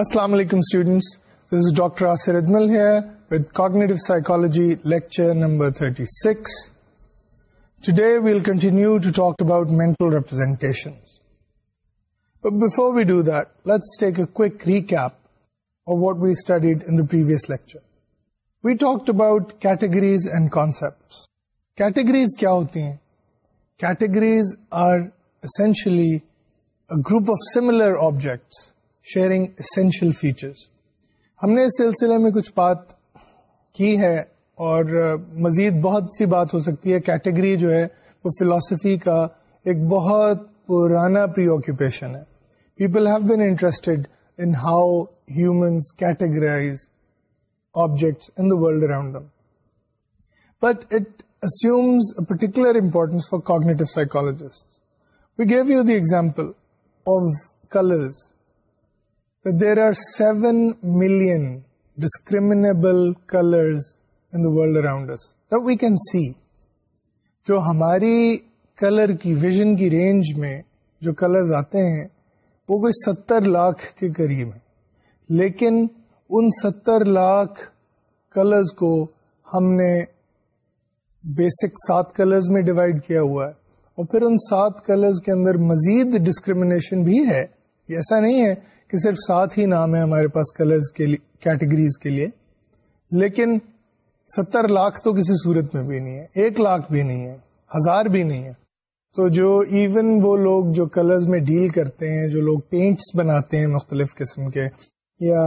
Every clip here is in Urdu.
السلام علیکم students this is psychology lecture number 36 six today we'll continue to talk about mental we do that let's recap our group of similar objects sharing essential features ہم نے اس سلسلے میں کچھ بات کی ہے اور مزید بہت سی بات ہو سکتی ہے کیٹیگری جو ہے وہ فلاسفی کا ایک بہت پرانا پری آکوپیشن ہے people have been interested in how humans categorize objects in the world around but it psychologists. Particular importance for the example of colours there are seven million discriminable colours in that around we can see جو ہماری کلر کی ویژن کی رینج میں جو کلرز آتے ہیں وہ کوئی ستر لاکھ کے قریب ہیں لیکن ان ستر لاکھ کلرز کو ہم نے بیسک سات کلرز میں ڈیوائڈ کیا ہوا ہے اور پھر ان سات کلرز کے اندر مزید ڈسکریمنیشن بھی ہے ایسا نہیں ہے کہ صرف سات ہی نام ہے ہمارے پاس کلرز کے لیے کیٹیگریز کے لیے لیکن ستر لاکھ تو کسی صورت میں بھی نہیں ہے ایک لاکھ بھی نہیں ہے ہزار بھی نہیں ہے تو جو ایون وہ لوگ جو کلرز میں ڈیل کرتے ہیں جو لوگ پینٹس بناتے ہیں مختلف قسم کے یا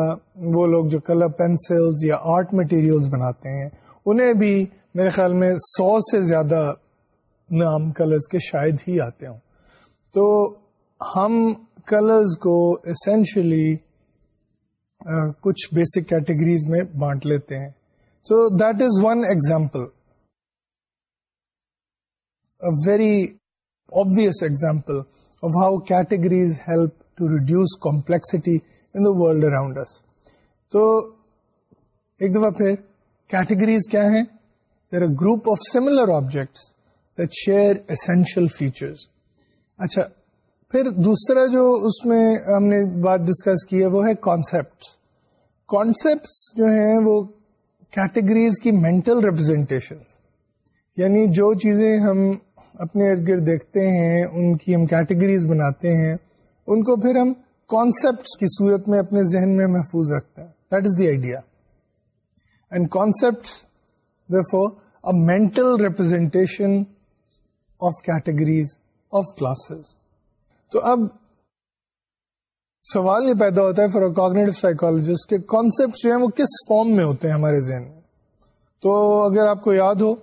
وہ لوگ جو کلر پینسلز یا آرٹ مٹیریلز بناتے ہیں انہیں بھی میرے خیال میں سو سے زیادہ نام کلرز کے شاید ہی آتے ہوں تو ہم کلرز کو اسینشلی کچھ بیسک کیٹیگریز میں بانٹ لیتے ہیں so that is one example very obvious example of how categories help to reduce complexity in the world around تو ایک دفعہ پھر کیٹیگریز کیا ہیں there group group of similar objects share essential features اچھا پھر دوسرا جو اس میں ہم نے بات ڈسکس کی ہے وہ ہے کانسیپٹ کانسیپٹس جو ہیں وہ کیٹیگریز کی مینٹل ریپرزینٹیشن یعنی جو چیزیں ہم اپنے ارد گرد دیکھتے ہیں ان کی ہم کیٹیگریز بناتے ہیں ان کو پھر ہم کانسیپٹس کی صورت میں اپنے ذہن میں محفوظ رکھتے ہیں that is the idea and concepts a mental representation of categories of classes تو اب سوال یہ پیدا ہوتا ہے فور اکاگنیٹو سائیکولوجسٹ کے کانسیپٹ جو ہیں وہ کس فارم میں ہوتے ہیں ہمارے ذہن میں تو اگر آپ کو یاد ہو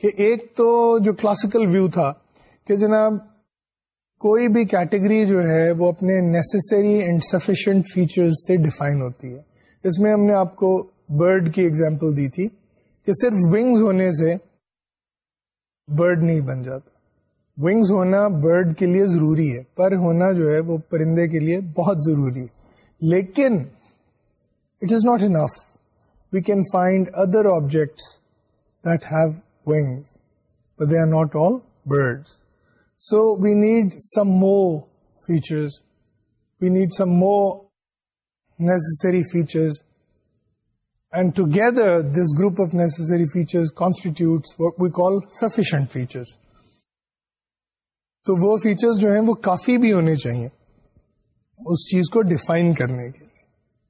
کہ ایک تو جو کلاسیکل ویو تھا کہ جناب کوئی بھی کیٹیگری جو ہے وہ اپنے نیسسری اینڈ سفیشینٹ فیچر سے ڈیفائن ہوتی ہے اس میں ہم نے آپ کو برڈ کی ایگزامپل دی تھی کہ صرف ونگز ہونے سے برڈ نہیں بن جاتا ونگز ہونا برڈ کے لیے ضروری ہے پر ہونا جو ہے وہ پرندے کے لیے بہت ضروری ہے لیکن it is not enough we can find other objects that have wings they are not all birds so we need some more features we need some more necessary features and together this group of necessary features we call sufficient features تو وہ فیچرز جو ہیں وہ کافی بھی ہونے چاہیے اس چیز کو ڈیفائن کرنے کے لیے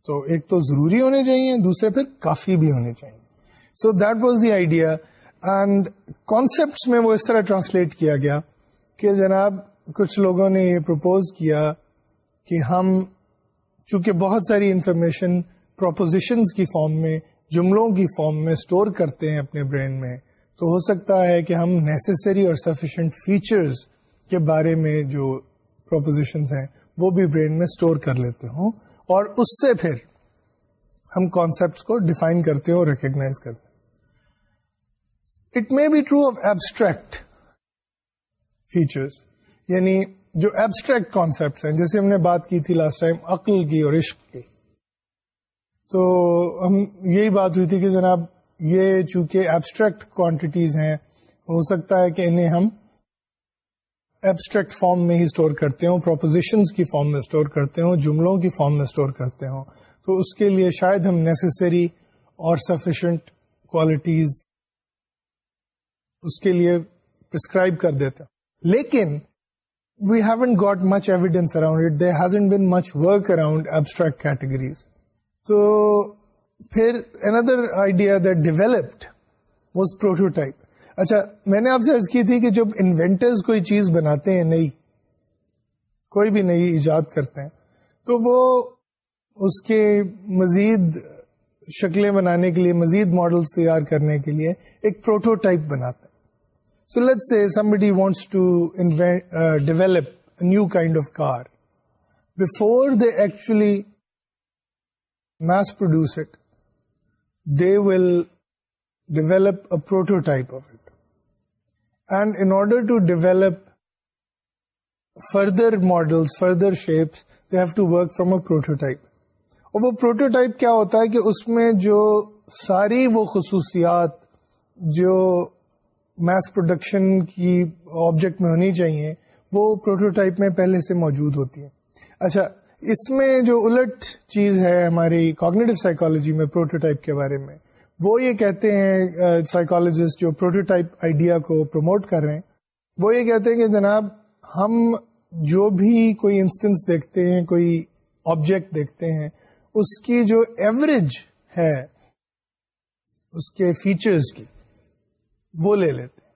تو ایک تو ضروری ہونے چاہیے دوسرے پھر کافی بھی ہونے چاہیے so that was the idea and concepts میں وہ اس طرح ٹرانسلیٹ کیا گیا کہ جناب کچھ لوگوں نے یہ پرپوز کیا کہ ہم چونکہ بہت ساری انفارمیشن پروپوزیشنز کی فارم میں جملوں کی فارم میں اسٹور کرتے ہیں اپنے برین میں تو ہو سکتا ہے کہ ہم نیسسری اور سفیشینٹ فیچرز کے بارے میں جو پروپوزیشنز ہیں وہ بھی برین میں اسٹور کر لیتے ہوں اور اس سے پھر ہم کانسیپٹس کو ڈیفائن کرتے ہیں اور ریکگنائز کرتے it may be true of abstract features یعنی جو ایبسٹریکٹ کانسیپٹس ہیں جیسے ہم نے بات کی تھی لاسٹ ٹائم عقل کی اور عشق کی تو ہم یہی بات ہوئی تھی کہ جناب یہ چونکہ ایبسٹریکٹ کوانٹیٹیز ہیں ہو سکتا ہے کہ انہیں ہم ایبسٹریکٹ فارم میں ہی اسٹور کرتے ہوں پروپوزیشنز کی فارم میں اسٹور کرتے ہوں جملوں کی فارم میں اسٹور کرتے ہوں تو اس کے لیے شاید ہم نیسسری اور سفیشنٹ کوالٹیز اس کے لیے پرسکرائب کر دیتے لیکن we haven't got much evidence around it they hasn't been much work around abstract categories تو پھر another idea that developed was prototype اچھا میں نے آپ سے ارض کی تھی کہ جب انوینٹرز کوئی چیز بناتے ہیں نئی کوئی بھی نئی ایجاد کرتے ہیں تو وہ اس کے مزید شکلیں بنانے کے لیے مزید ماڈلس تیار کرنے کے لیے ایک پروٹو ٹائپ بناتے ہیں so let say some wants to develop new kind of car before they actually mass produce they will develop a prototype of and in order to develop further models further shapes they have to work from a prototype اور وہ پروٹوٹائپ کیا ہوتا ہے کہ اس میں جو ساری وہ خصوصیات جو میس پروڈکشن کی آبجیکٹ میں ہونی چاہیے وہ پروٹوٹائپ میں پہلے سے موجود ہوتی ہیں اچھا اس میں جو الٹ چیز ہے ہماری کاگنیٹو سائیکالوجی میں پروٹوٹائپ کے بارے میں وہ یہ کہتے ہیں سائیکالوجسٹ جو پروٹوٹائپ آئیڈیا کو پروموٹ کر رہے ہیں وہ یہ کہتے ہیں کہ جناب ہم جو بھی کوئی انسٹنس دیکھتے ہیں کوئی آبجیکٹ دیکھتے ہیں اس کی جو ایوریج ہے اس کے فیچرز کی وہ لے لیتے ہیں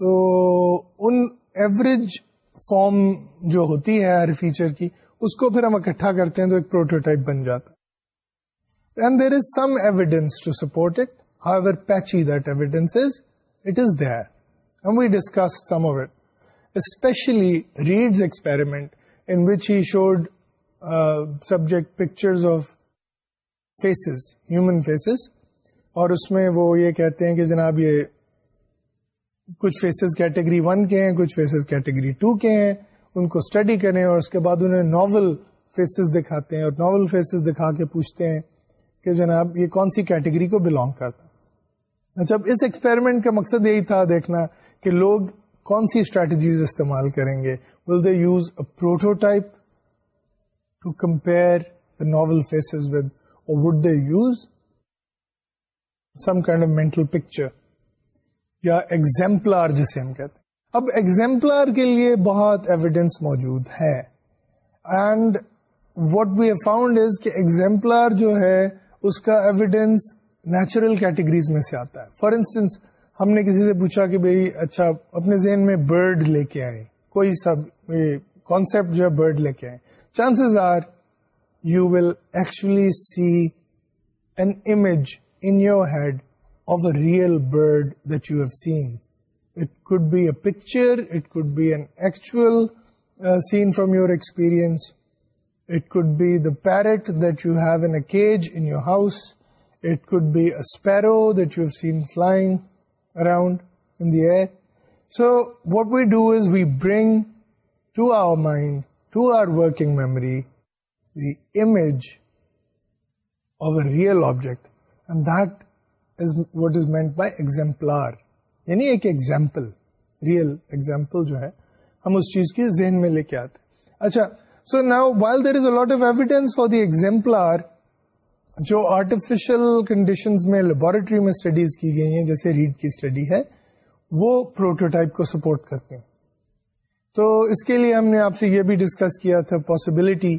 تو ان ایوریج فارم جو ہوتی ہے ہر فیچر کی اس کو پھر ہم اکٹھا کرتے ہیں تو ایک پروٹوٹائپ بن جاتا subject pictures of faces human faces اور اس میں وہ یہ کہتے ہیں کہ جناب یہ کچھ فیسز کیٹیگری ون کے ہیں کچھ فیسز کیٹیگری ٹو کے ہیں ان کو اسٹڈی کریں اور اس کے بعد انہیں ناول فیسز دکھاتے ہیں اور ناول فیسز دکھا کے پوچھتے ہیں کہ جناب یہ کون سی کیٹیگری کو بلونگ کرتا اچھا اس ایکسپیریمنٹ کا مقصد یہی تھا دیکھنا کہ لوگ کون سی اسٹریٹجیز استعمال کریں گے will they use a to compare novel faces with اور would they use some kind of mental picture یا ایگزامپلار جسے ہم کہتے ہیں اب ایگزامپلار کے لیے بہت ایویڈینس موجود ہے and what we found is کہ ایگزامپلار جو ہے اس کا ایویڈینس نیچرل کیٹیگریز میں سے آتا ہے فار انسٹنس ہم نے کسی سے پوچھا کہ بھائی اچھا اپنے ذہن میں برڈ لے کے آئے کوئی سب کانسیپٹ جو ہے برڈ لے کے آئے chances are you will actually see an image in your head of a real bird that you have seen it could be a picture it could be an actual seen from your experience it could be the parrot that you have an a cage in our house it could be arrow that you seen around around the so So we do is we bring to our mind to our working memory the image of a real object and that is what is is by by exemplar. یعنی ایک ایگزامپل ریئل ایگزامپل جو ہے ہم اس چیز کے ذہن میں لے کے آتے اچھا while there is a lot of evidence for the example جو آرٹیفیشل کنڈیشن میں لیبوریٹری میں اسٹڈیز کی گئی ہیں جیسے ریڈ کی اسٹڈی ہے وہ پروٹوٹائپ کو سپورٹ کرتے ہیں تو اس کے لیے ہم نے آپ سے یہ بھی ڈسکس کیا تھا پاسبلٹی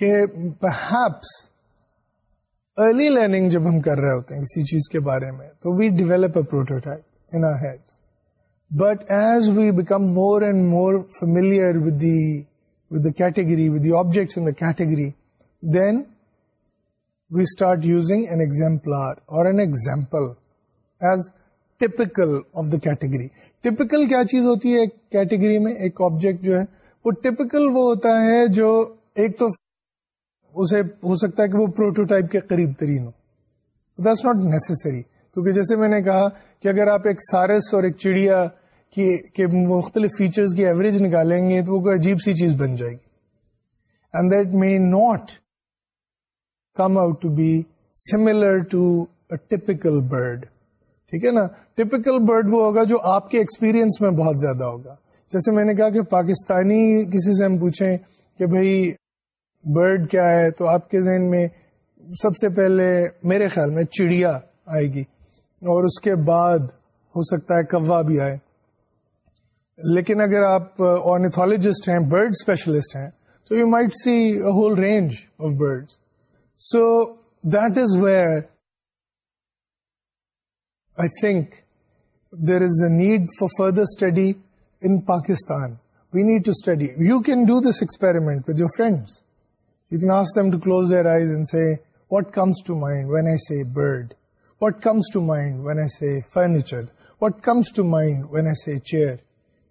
کہ پرہیپس ارلی لرننگ جب ہم کر رہے ہوتے ہیں کسی چیز کے بارے میں تو we develop a prototype in but as we become more and more familiar with the with with the the the the category, category, category. objects in then we start using an an exemplar or example as typical of Typical کیا چیز ہوتی ہے category میں ایک object جو ہے وہ typical وہ ہوتا ہے جو ایک تو اسے ہو سکتا ہے کہ وہ پروٹو کے قریب ترین ہو دس ناٹ نیسری کیونکہ جیسے میں نے کہا کہ اگر آپ ایک سارس اور ایک چڑیا کہ مختلف فیچرز کی ایوریج نکالیں گے تو وہ کوئی عجیب سی چیز بن جائے گی and that may not come out to be similar to a typical bird ٹھیک ہے نا ٹیپیکل برڈ وہ ہوگا جو آپ کے ایکسپیرئنس میں بہت زیادہ ہوگا جیسے میں نے کہا کہ پاکستانی کسی سے ہم پوچھیں کہ بھائی برڈ کیا ہے تو آپ کے ذہن میں سب سے پہلے میرے خیال میں چڑیا آئے گی اور اس کے بعد ہو سکتا ہے کوا بھی آئے لیکن اگر آپ آرنیتھولوجسٹ uh, ہیں برڈ اسپیشلسٹ ہیں تو you might see whole range of birds so that is where I think there is a need for further study in Pakistan we need to study you can do this experiment with your friends you can ask them to close their eyes in what comes to mind when I see bird what comes to mind when I see furniture what comes to mind when I see chair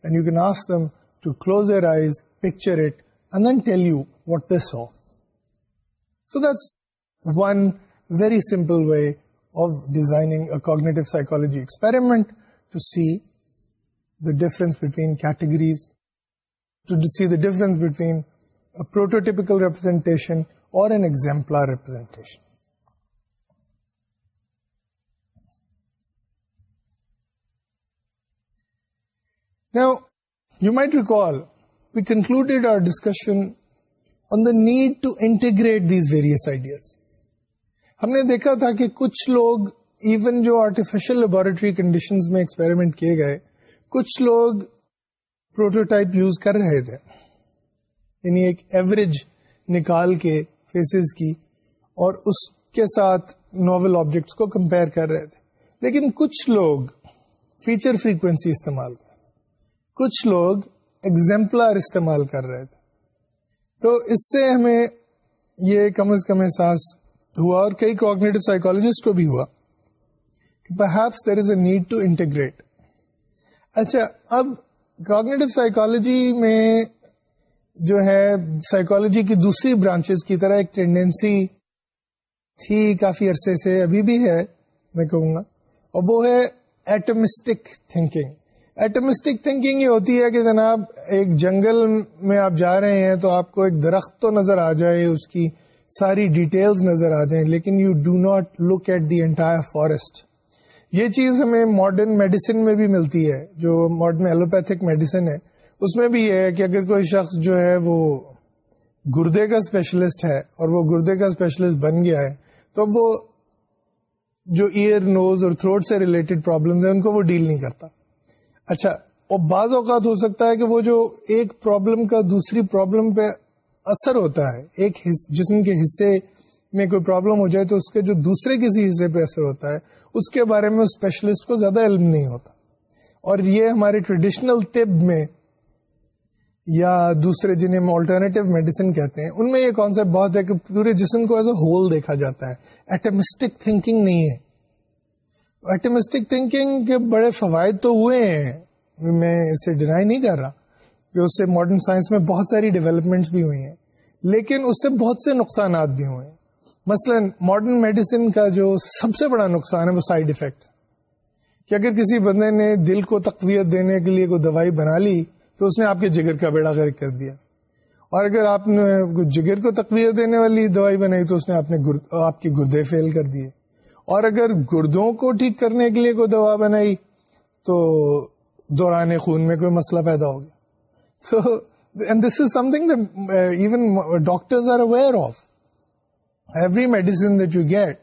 and you can ask them to close their eyes, picture it, and then tell you what they saw. So that's one very simple way of designing a cognitive psychology experiment to see the difference between categories, to see the difference between a prototypical representation or an exemplar representation. Now, you might recall, we concluded our discussion on the need to integrate these various ideas. ہم نے دیکھا تھا کہ کچھ لوگ ایون جو آرٹیفیشل لیبوریٹری کنڈیشنز میں ایکسپیریمنٹ کیے گئے کچھ لوگ پروٹوٹائپ یوز کر رہے تھے یعنی ایک ایوریج نکال کے فیسز کی اور اس کے ساتھ ناول آبجیکٹس کو کمپیر کر رہے تھے لیکن کچھ لوگ فیچر فریکوینسی استعمال کر کچھ لوگ ایگزمپلر استعمال کر رہے تھے تو اس سے ہمیں یہ کم از کم احساس ہوا اور کئی کوگنیٹو سائیکولوجسٹ کو بھی ہوا کہ perhaps there is a need to integrate اچھا اب کوگنیٹو سائیکولوجی میں جو ہے سائیکولوجی کی دوسری برانچز کی طرح ایک ٹینڈینسی تھی کافی عرصے سے ابھی بھی ہے میں کہوں گا اور وہ ہے ایٹمسٹک تھنکنگ ایٹمسٹک تھنکنگ یہ ہوتی ہے کہ جناب ایک جنگل میں آپ جا رہے ہیں تو آپ کو ایک درخت تو نظر آ جائے اس کی ساری ڈیٹیلز نظر آ جائیں لیکن you do not look at the entire forest یہ چیز ہمیں ماڈرن میڈیسن میں بھی ملتی ہے جو ماڈرن ایلوپیتھک میڈیسن ہے اس میں بھی یہ ہے کہ اگر کوئی شخص جو ہے وہ گردے کا اسپیشلسٹ ہے اور وہ گردے کا اسپیشلسٹ بن گیا ہے تو وہ جو ایئر نوز اور تھروٹ سے ریلیٹڈ پرابلمز ہیں ان کو وہ ڈیل نہیں کرتا اچھا اور بعض اوقات ہو سکتا ہے کہ وہ جو ایک پرابلم کا دوسری پرابلم پہ اثر ہوتا ہے ایک جسم کے حصے میں کوئی پرابلم ہو جائے تو اس کے جو دوسرے کسی حصے پہ اثر ہوتا ہے اس کے بارے میں اسپیشلسٹ کو زیادہ علم نہیں ہوتا اور یہ ہمارے ٹریڈیشنل طب میں یا دوسرے جنہیں ہم آلٹرنیٹو میڈیسن کہتے ہیں ان میں یہ کانسیپٹ بہت ہے کہ پورے جسم کو ایز اے ہول دیکھا جاتا ہے ایٹمسٹک تھنکنگ نہیں ہے ایٹمسٹک تھنکنگ کے بڑے فوائد تو ہوئے ہیں میں اسے ڈینائی نہیں کر رہا کہ اس سے ماڈرن سائنس میں بہت ساری ڈیولپمنٹس بھی ہوئی ہیں لیکن اس سے بہت سے نقصانات بھی ہوئے ہیں مثلا ماڈرن میڈیسن کا جو سب سے بڑا نقصان ہے وہ سائڈ افیکٹ کہ اگر کسی بندے نے دل کو تقویت دینے کے لیے کوئی دوائی بنا لی تو اس نے آپ کے جگر کا بیڑا غیر کر دیا اور اگر آپ نے جگر کو تقویت دینے والی دوائی بنائی تو اس نے آپ نے آپ کے گردے فیل کر دیے اور اگر گردوں کو ٹھیک کرنے کے لیے کوئی دوا بنائی تو دوران خون میں کوئی مسئلہ پیدا ہو گیا تو and this is something even doctors are aware of every medicine that you get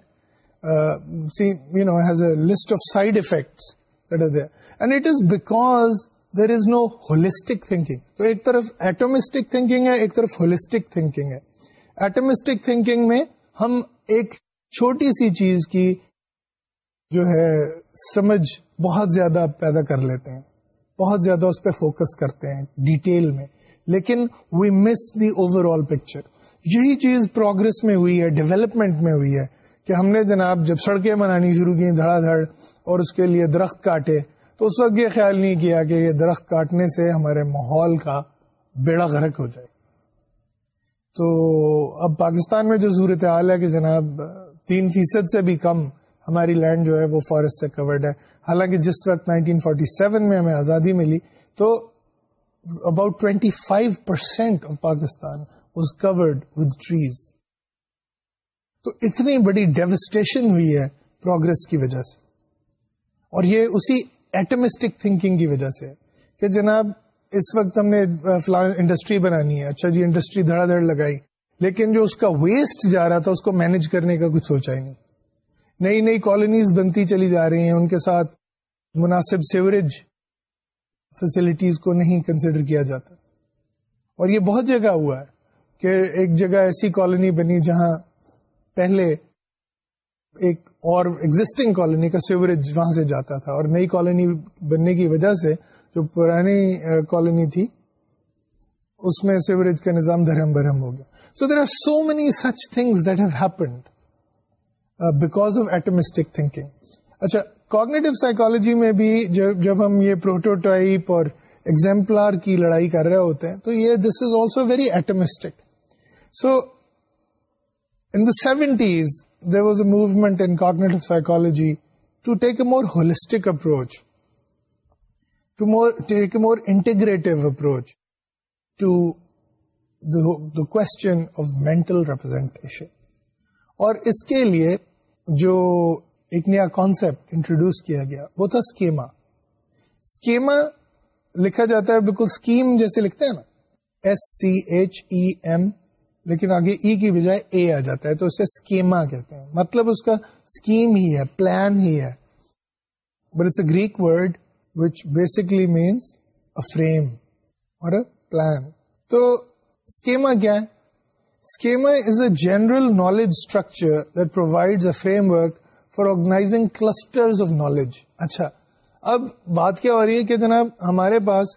see you know has a list of side effects and it is because there is no holistic thinking تو ایک طرف ایٹومسٹک تھنکنگ ہے ایک طرف ہولسٹک تھنکنگ ہے ایٹومسٹک تھنکنگ میں ہم ایک چھوٹی سی چیز کی جو ہے سمجھ بہت زیادہ پیدا کر لیتے ہیں بہت زیادہ اس پہ فوکس کرتے ہیں ڈیٹیل میں لیکن وی مس دی اوور آل پکچر یہی چیز پروگرس میں ہوئی ہے ڈیولپمنٹ میں ہوئی ہے کہ ہم نے جناب جب سڑکیں بنانی شروع کی دھڑا دھڑ اور اس کے لیے درخت کاٹے تو اس وقت یہ خیال نہیں کیا کہ یہ درخت کاٹنے سے ہمارے ماحول کا بیڑا غرق ہو جائے تو اب پاکستان میں جو صورت حال ہے کہ جناب تین فیصد سے بھی کم ہماری لینڈ جو ہے وہ فارسٹ سے کورڈ ہے حالانکہ جس وقت 1947 میں ہمیں آزادی ملی تو about percent of Pakistan was covered with trees تو اتنی بڑی ڈیوسٹیشن ہوئی ہے پروگرس کی وجہ سے اور یہ اسی ایٹمسٹک تھنکنگ کی وجہ سے کہ جناب اس وقت ہم نے انڈسٹری بنانی ہے اچھا جی انڈسٹری دھڑا دھڑ لگائی لیکن جو اس کا ویسٹ جا رہا تھا اس کو مینج کرنے کا کچھ سوچا ہی نہیں نئی نئی کالونیز بنتی چلی جا رہی ہیں ان کے ساتھ مناسب سیوریج فیسلٹیز کو نہیں کنسیڈر کیا جاتا اور یہ بہت جگہ ہوا ہے کہ ایک جگہ ایسی کالونی بنی جہاں پہلے ایک اور ایگزٹنگ کالونی کا سیوریج وہاں سے جاتا تھا اور نئی کالونی بننے کی وجہ سے جو پرانی کالونی تھی اس میں سیوریج کا نظام دھرم بھرم ہو گیا there are so many such things that have happened because of atomistic thinking اچھا کاگنیٹو سائکالوجی میں بھی جب ہم یہ پروٹوٹائپ اور اگزامپل کی لڑائی کر رہے ہوتے ہیں تو یہ this is also very atomistic so in seventies there was a movement in cognitive psychology to take a more holistic approach to more take a more integrative approach to the question of mental representation اور اس کے لیے جو ایک نیا انٹروڈیوس کیا گیا وہ تھا اسکیما اسکیما لکھا جاتا ہے بالکل اسکیم جیسے لکھتے ہیں نا S C H E M لیکن آگے ای e کی بجائے اے آ جاتا ہے تو اسے اسکیما کہتے ہیں مطلب اس کا اسکیم ہی ہے پلان ہی ہے but it's a Greek word which basically means frame اور پلان تو اسکیما اسکیما کیا ہے is a general knowledge structure that provide a framework for organizing cluster of knowledge اچھا اب بات کیا ہو رہی ہے کہ جناب ہمارے پاس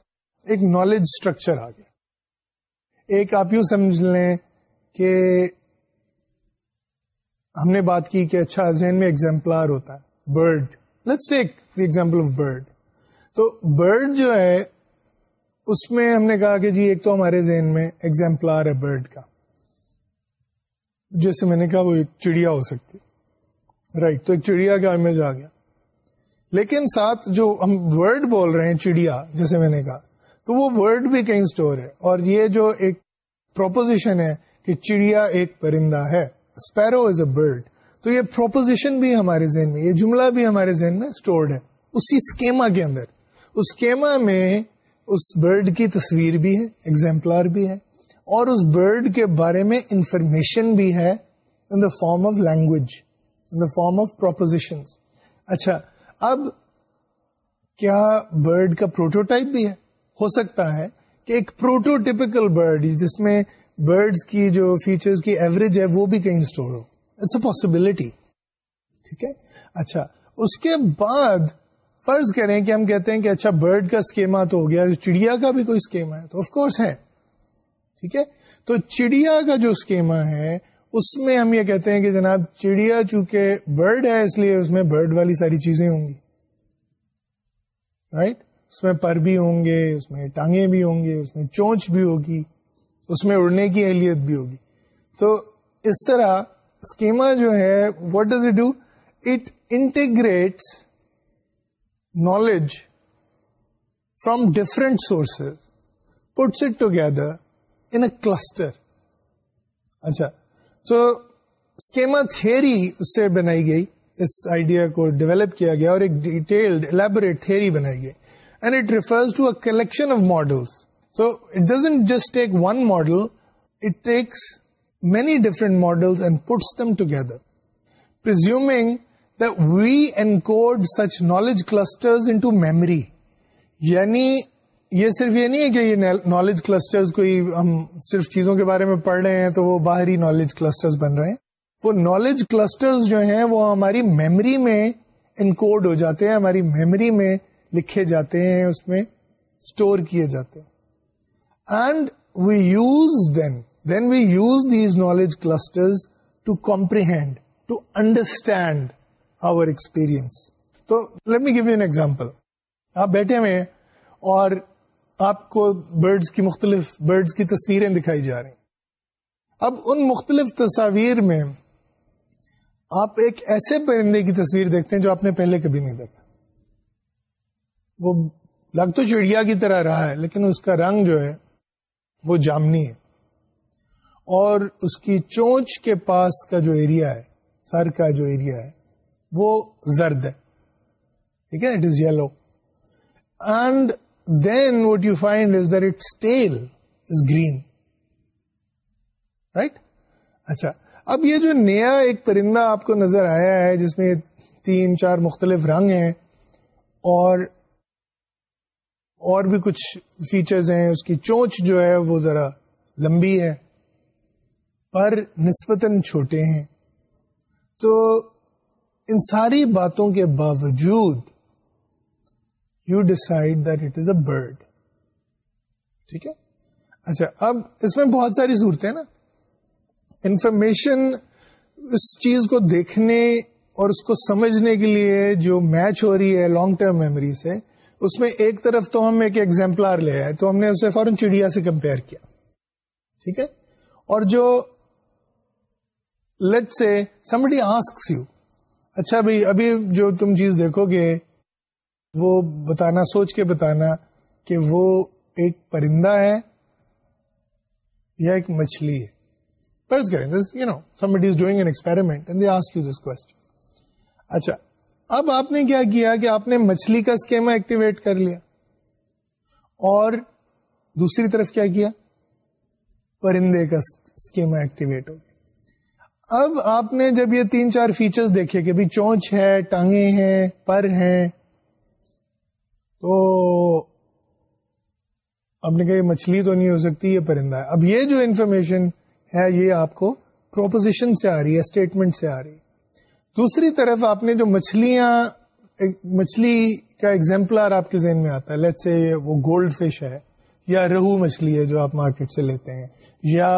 ایک نالج اسٹرکچر آ گیا ایک آپ یو سمجھ لیں کہ ہم نے بات کی کہ اچھا ذہن میں ایگزامپلار ہوتا ہے bird let's take the example of bird تو برڈ جو ہے اس میں ہم نے کہا کہ جی ایک تو ہمارے ذہن میں ایگزامپلار ہے برڈ کا جیسے میں نے کہا وہ ایک چڑیا ہو سکتی رائٹ right, تو ایک چڑیا کا امیج آ گیا لیکن ساتھ جو ہم ورڈ بول رہے ہیں چڑیا جیسے میں نے کہا تو وہ ورڈ بھی کہیں اسٹور ہے اور یہ جو ایک پروپوزیشن ہے کہ چڑیا ایک پرندہ ہے اسپیرو از اے برڈ تو یہ پروپوزیشن بھی ہمارے ذہن میں یہ جملہ بھی ہمارے ذہن میں اسٹورڈ ہے اسی اسکیما کے اندر اسکیما میں اس برڈ کی تصویر بھی ہے ایگزامپلر بھی ہے اور اس برڈ کے بارے میں انفارمیشن بھی ہے in the form of language in the form of proposition اچھا اب کیا برڈ کا پروٹوٹائپ بھی ہے ہو سکتا ہے کہ ایک پروٹوٹیپیکل برڈ جس میں برڈ کی جو فیچرز کی ایوریج ہے وہ بھی کہیں اسٹور ہو اٹس اے پاسبلٹی ٹھیک ہے اچھا اس کے بعد فرض کریں کہ ہم کہتے ہیں کہ اچھا برڈ کا اسکیما تو ہو گیا چڑیا کا بھی کوئی اسکیما ہے تو آف کورس ہے ٹھیک ہے تو چڑیا کا جو اسکیما ہے اس میں ہم یہ کہتے ہیں کہ جناب چڑیا چونکہ برڈ ہے اس لیے اس میں برڈ والی ساری چیزیں ہوں گی رائٹ right? اس میں پر بھی ہوں گے اس میں ٹانگیں بھی ہوں گے اس میں چونچ بھی ہوگی اس میں اڑنے کی اہلیت بھی ہوگی تو اس طرح اسکیما جو ہے what does it do it integrates knowledge from different sources, puts it together in a cluster. Cluster اچھا سو اسکیما تھری اس سے بنا گئی اس آئیڈیا کو ڈیولپ کیا گیا اور ایک ڈیٹیلڈ الیبوریٹ تھیری بنائی گئی and it refers to a collection of models so it doesn't just take one model it takes many different models and puts them together presuming we encode such knowledge کلسٹرمری یعنی یہ صرف یہ نہیں ہے کہ یہ نالج کلسٹرز کوئی ہم صرف چیزوں کے بارے میں پڑھ رہے ہیں تو وہ باہری نالج کلسٹرز بن رہے ہیں وہ نالج کلسٹرز جو ہیں وہ ہماری میمری میں انکوڈ ہو جاتے ہیں ہماری میمری میں لکھے جاتے ہیں اس میں اسٹور کیے جاتے ہیں and we use then then we use these knowledge clusters to comprehend to understand our experience تو let me give you an example آپ بیٹھے ہوئے ہیں اور آپ کو برڈس کی مختلف برڈس کی تصویریں دکھائی جا رہی اب ان مختلف تصاویر میں آپ ایک ایسے پرندے کی تصویر دیکھتے ہیں جو آپ نے پہلے کبھی نہیں دیکھا وہ لگ تو چڑیا کی طرح رہا ہے لیکن اس کا رنگ جو ہے وہ جامنی ہے اور اس کی چونچ کے پاس کا جو ایریا ہے سر کا جو ایریا ہے وہ زرد ہے ٹھیک ہے it is yellow and then what you find is is green right اچھا اب یہ جو نیا ایک پرندہ آپ کو نظر آیا ہے جس میں تین چار مختلف رنگ ہیں اور اور بھی کچھ فیچرز ہیں اس کی چونچ جو ہے وہ ذرا لمبی ہے پر نسبتاً چھوٹے ہیں تو ان ساری باتوں کے باوجود you decide that it is a bird ٹھیک ہے اچھا اب اس میں بہت ساری صورتیں نا انفارمیشن اس چیز کو دیکھنے اور اس کو سمجھنے کے لیے جو میچ ہو رہی ہے لانگ ٹرم میموری سے اس میں ایک طرف تو ہم ایک ایگزامپلار لے آئے تو ہم نے اسے فوراً چڑیا سے کمپیئر کیا ٹھیک ہے اور جو لیٹ سے سمڈی آسک یو اچھا بھائی ابھی جو تم چیز دیکھو گے وہ بتانا سوچ کے بتانا کہ وہ ایک پرندہ ہے یا ایک مچھلی ہے کریں this this you you know is doing an experiment and ask اچھا اب آپ نے کیا کیا کہ آپ نے مچھلی کا اسکیما ایکٹیویٹ کر لیا اور دوسری طرف کیا کیا پرندے کا اسکیما ایکٹیویٹ ہو گیا اب آپ نے جب یہ تین چار فیچرز دیکھے کہ چونچ ہے ٹانگیں ہیں پر ہیں تو آپ نے کہا یہ مچھلی تو نہیں ہو سکتی یہ پرندہ ہے اب یہ جو انفارمیشن ہے یہ آپ کو پروپوزیشن سے آ رہی ہے اسٹیٹمنٹ سے آ رہی دوسری طرف آپ نے جو مچھلیاں مچھلی کا ایگزامپلر آپ کے ذہن میں آتا ہے لیٹ سے وہ گولڈ فش ہے یا رہو مچھلی ہے جو آپ مارکیٹ سے لیتے ہیں یا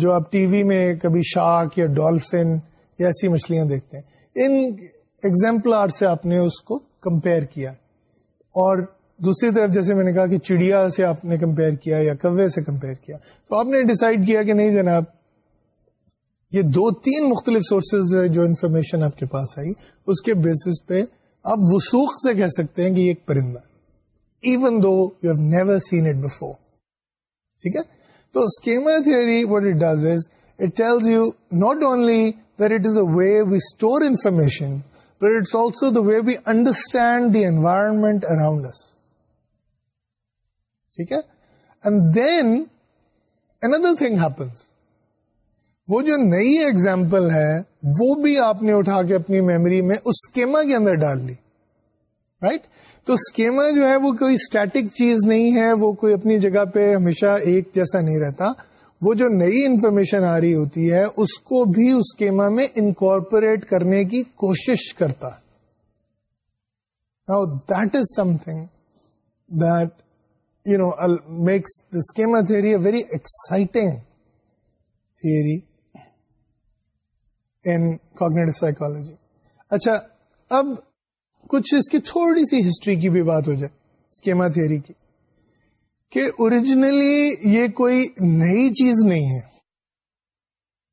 جو آپ ٹی وی میں کبھی شارک یا ڈولفن یا ایسی مچھلیاں دیکھتے ہیں ان ایگزامپل سے آپ نے اس کو کمپیئر کیا اور دوسری طرف جیسے میں نے کہا کہ چڑیا سے آپ نے کمپیئر کیا یا کوے سے کمپیئر کیا تو آپ نے ڈیسائیڈ کیا کہ نہیں جناب یہ دو تین مختلف سورسز جو انفارمیشن آپ کے پاس آئی اس کے بیسس پہ آپ وسوخ سے کہہ سکتے ہیں کہ یہ ایک پرندہ even though you have never seen it before ٹھیک ہے تو schema theory what it does is it tells you not only that it is a way we store information but it's also the way we understand the environment around us ٹھیک ہے and then another thing happens وہ جو نئی ایگزامپل ہے وہ بھی آپ نے اٹھا کے اپنی میموری میں اسکیما کے اندر ڈال لی right? تو اسکیما جو ہے وہ کوئی اسٹیٹک چیز نہیں ہے وہ کوئی اپنی جگہ پہ ہمیشہ ایک جیسا نہیں رہتا وہ جو نئی انفارمیشن آ رہی ہوتی ہے اس کو بھی اسکیما میں انکارپوریٹ کرنے کی کوشش کرتا that is something that you know makes the schema theory a very exciting in cognitive psychology اچھا اب کچھ اس کی تھوڑی سی ہسٹری کی بھی بات ہو جائے اسکیما تھیوری کی کہ اوریجنلی یہ کوئی نئی چیز نہیں ہے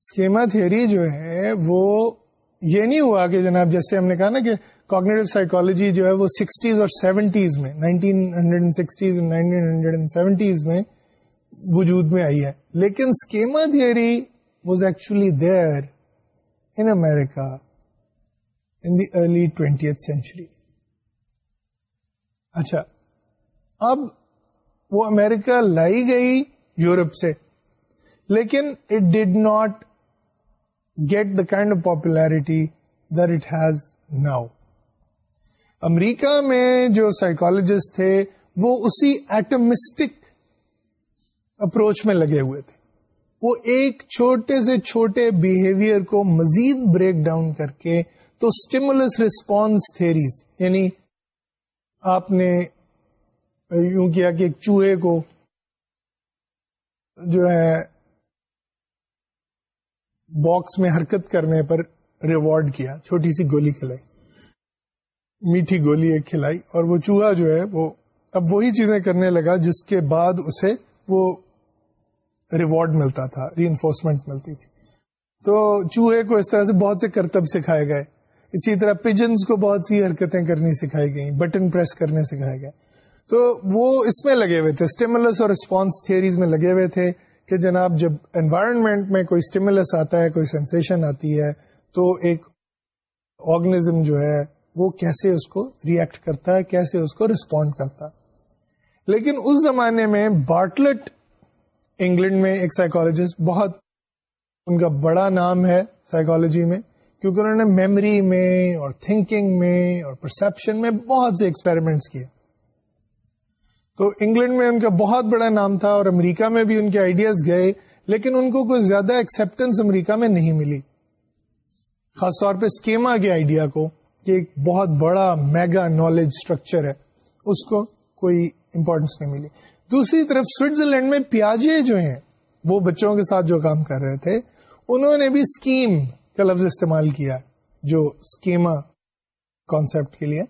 اسکیما جو ہے وہ یہ نہیں ہوا کہ جناب جیسے ہم نے کہا نا کہ کوگنیٹو سائیکولوجی جو ہے وہ سکسٹیز اور سیونٹیز میں nineteen nineteen hundred hundred sixties seventies میں وجود میں آئی ہے لیکن schema theory was actually there in America the early twentieth century اچھا اب وہ امیرکا لائی گئی یورپ سے لیکن it not get the kind of popularity it has now امریکہ میں جو سائیکولوجسٹ تھے وہ اسی ایٹمسٹک اپروچ میں لگے ہوئے تھے وہ ایک چھوٹے سے چھوٹے بہیویئر کو مزید بریک ڈاؤن کر کے تو اسٹیمولس ریسپانس تھریز یعنی آپ نے یوں کیا کہ ایک چوہے کو جو ہے باکس میں حرکت کرنے پر ریوارڈ کیا چھوٹی سی گولی کھلائی میٹھی گولی ایک کھلائی اور وہ چوہا جو ہے وہ اب وہی چیزیں کرنے لگا جس کے بعد اسے وہ ریوارڈ ملتا تھا ری انفورسمنٹ ملتی تھی تو چوہے کو اس طرح سے بہت سے کرتب سکھائے گئے اسی طرح پیجنس کو بہت سی حرکتیں کرنی سکھائی گئیں بٹن پریس کرنے سکھائے گئے تو وہ اس میں لگے ہوئے تھے اسٹیمولس اور ریسپانس تھیریز میں لگے ہوئے تھے کہ جناب جب انوائرمنٹ میں کوئی اسٹیمولس آتا ہے کوئی سینسیشن آتی ہے تو ایک آرگنیزم جو ہے وہ کیسے اس کو ریئیکٹ کرتا ہے کیسے اس کو ریسپونڈ کرتا لیکن اس زمانے میں بارٹلٹ انگلینڈ میں ایک سائیکالوجسٹ بہت ان کا بڑا نام ہے سائیکالوجی میں کیونکہ انہوں نے میموری میں اور تھنکنگ میں اور پرسپشن میں بہت سے ایکسپیریمنٹس کیے تو انگلینڈ میں ان کا بہت بڑا نام تھا اور امریکہ میں بھی ان کے آئیڈیاز گئے لیکن ان کو کوئی زیادہ ایکسپٹینس امریکہ میں نہیں ملی خاص طور پہ اسکیما کے آئیڈیا کو کہ ایک بہت بڑا میگا نالج اسٹرکچر ہے اس کو کوئی امپورٹینس نہیں ملی دوسری طرف سوئٹزرلینڈ میں پیاجے جو ہیں وہ بچوں کے ساتھ جو کام کر رہے تھے انہوں نے بھی اسکیم کا لفظ استعمال کیا جو اسکیما کانسیپٹ کے لیے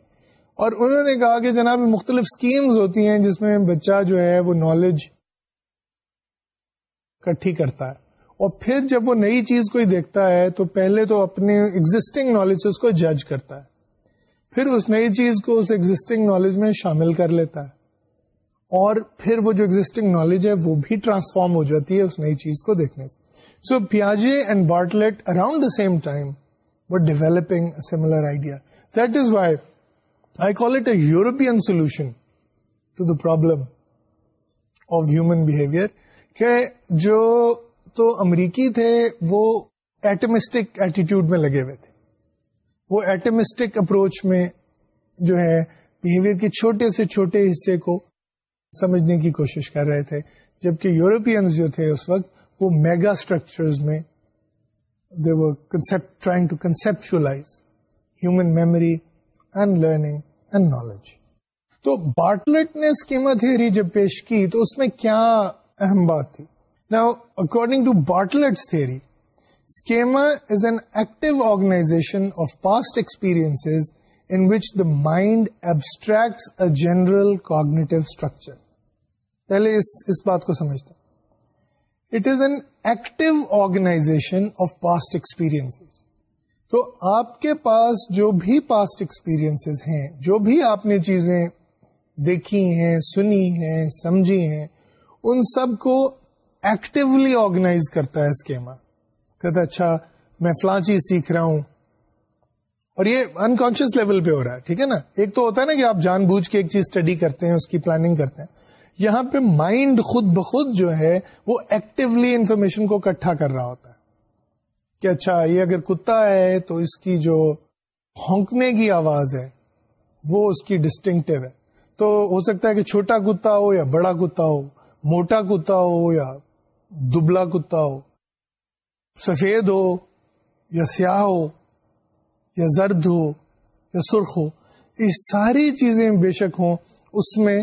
اور انہوں نے کہا کہ جناب مختلف اسکیمز ہوتی ہیں جس میں بچہ جو ہے وہ نالج اکٹھی کرتا ہے اور پھر جب وہ نئی چیز کوئی دیکھتا ہے تو پہلے تو اپنے ایگزٹنگ نالج سے اس کو جج کرتا ہے پھر اس نئی چیز کو اس ایگزٹنگ نالج میں شامل کر لیتا ہے اور پھر وہ جو ایگزٹنگ نالج ہے وہ بھی ٹرانسفارم ہو جاتی ہے اس نئی چیز کو دیکھنے سے so پیازے and Bartlett around the same time developing similar idea that is why I call it a European solution to the problem of human کہ جو تو امریکی تھے وہ ایٹمسٹک ایٹیٹیوڈ میں لگے ہوئے تھے وہ ایٹمسٹک اپروچ میں جو ہے بہیویئر کے چھوٹے سے چھوٹے حصے کو سمجھنے کی کوشش کر رہے تھے جبکہ یورپینز جو تھے اس وقت وہ میگا اسٹرکچرز میں they trying concept conceptualize human memory and learning and knowledge تو بارٹلٹ نے اسکیما جب پیش کی تو اس میں کیا اہم بات تھی according to schema is an active organization of past experience which the mind abstract a general cognitive structure پہلے اس, بات کو سمجھتے ہیں it is an active organization of past experience تو آپ کے پاس جو بھی پاسٹ ایکسپیرینس ہیں جو بھی آپ نے چیزیں دیکھی ہیں سنی ہیں سمجھی ہیں ان سب کو ایکٹیولی آرگنائز کرتا ہے اسکیما کہتا اچھا میں فلاں چیز سیکھ رہا ہوں اور یہ انکانشیس لیول پہ ہو رہا ہے ٹھیک ہے نا ایک تو ہوتا ہے نا کہ آپ جان بوجھ کے ایک چیز اسٹڈی کرتے ہیں اس کی پلاننگ کرتے ہیں یہاں پہ مائنڈ خود بخود جو ہے وہ ایکٹیولی انفارمیشن کو اکٹھا کر رہا ہوتا ہے کہ اچھا یہ اگر کتا ہے تو اس کی جو ہونکنے کی آواز ہے وہ اس کی ڈسٹنگ ہے تو ہو سکتا ہے کہ چھوٹا کتا ہو یا بڑا کتا ہو موٹا کتا ہو یا دبلا کتا ہو سفید ہو یا سیاہ ہو یا زرد ہو یا سرخ ہو یہ ساری چیزیں بے شک ہوں اس میں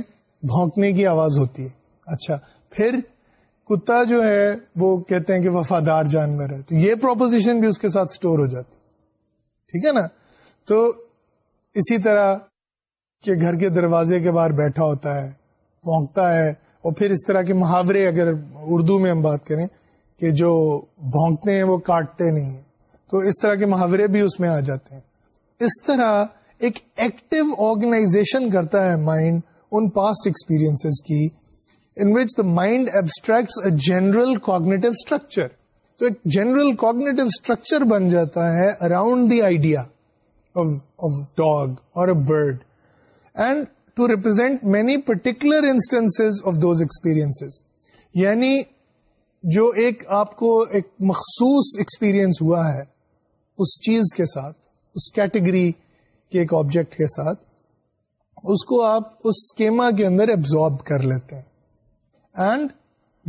بھونکنے کی آواز ہوتی ہے اچھا پھر کتا جو ہے وہ کہتے ہیں کہ وفادار جانور ہے تو یہ پروپوزیشن بھی اس کے ساتھ سٹور ہو جاتی ٹھیک ہے نا تو اسی طرح کہ گھر کے دروازے کے باہر بیٹھا ہوتا ہے بھونکتا ہے اور پھر اس طرح کے محاورے اگر اردو میں ہم بات کریں کہ جو بھونکتے ہیں وہ کاٹتے نہیں ہیں تو اس طرح کے محاورے بھی اس میں آ جاتے ہیں اس طرح ایک ایکٹیو آرگنائزیشن کرتا ہے مائنڈ ان پاسٹ ایکسپیرینس کی in which the mind abstract general cognitive structure تو ایک جنرل کوگنیٹو اسٹرکچر بن جاتا ہے اراؤنڈ دی آئیڈیا ڈاگ اور a bird and to represent many particular instance of those experience یعنی جو ایک آپ کو ایک مخصوص ایکسپیرئنس ہوا ہے اس چیز کے ساتھ اس کیٹیگری کے ایک آبجیکٹ کے ساتھ اس کو آپ اس اسکیما کے اندر ایبزارب کر لیتے ہیں and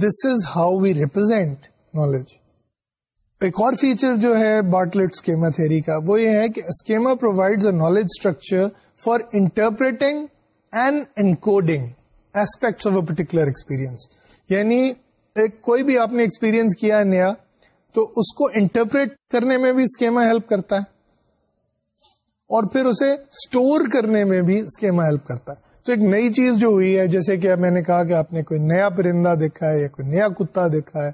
this is how we represent knowledge ایک اور فیچر جو ہے باٹلیٹ اسکیما تھری کا وہ یہ ہے کہ schema provide a knowledge structure for interpreting and encoding aspects of a particular experience یعنی ایک کوئی بھی آپ نے ایکسپیرئنس کیا ہے نیا تو اس کو انٹرپریٹ کرنے میں بھی اسکیما ہیلپ کرتا ہے اور پھر اسے اسٹور کرنے میں بھی اسکیما ہیلپ کرتا ہے تو ایک نئی چیز جو ہوئی ہے جیسے کہ میں نے کہا کہ آپ نے کوئی نیا پرندہ دیکھا ہے یا کوئی نیا کتا دیکھا ہے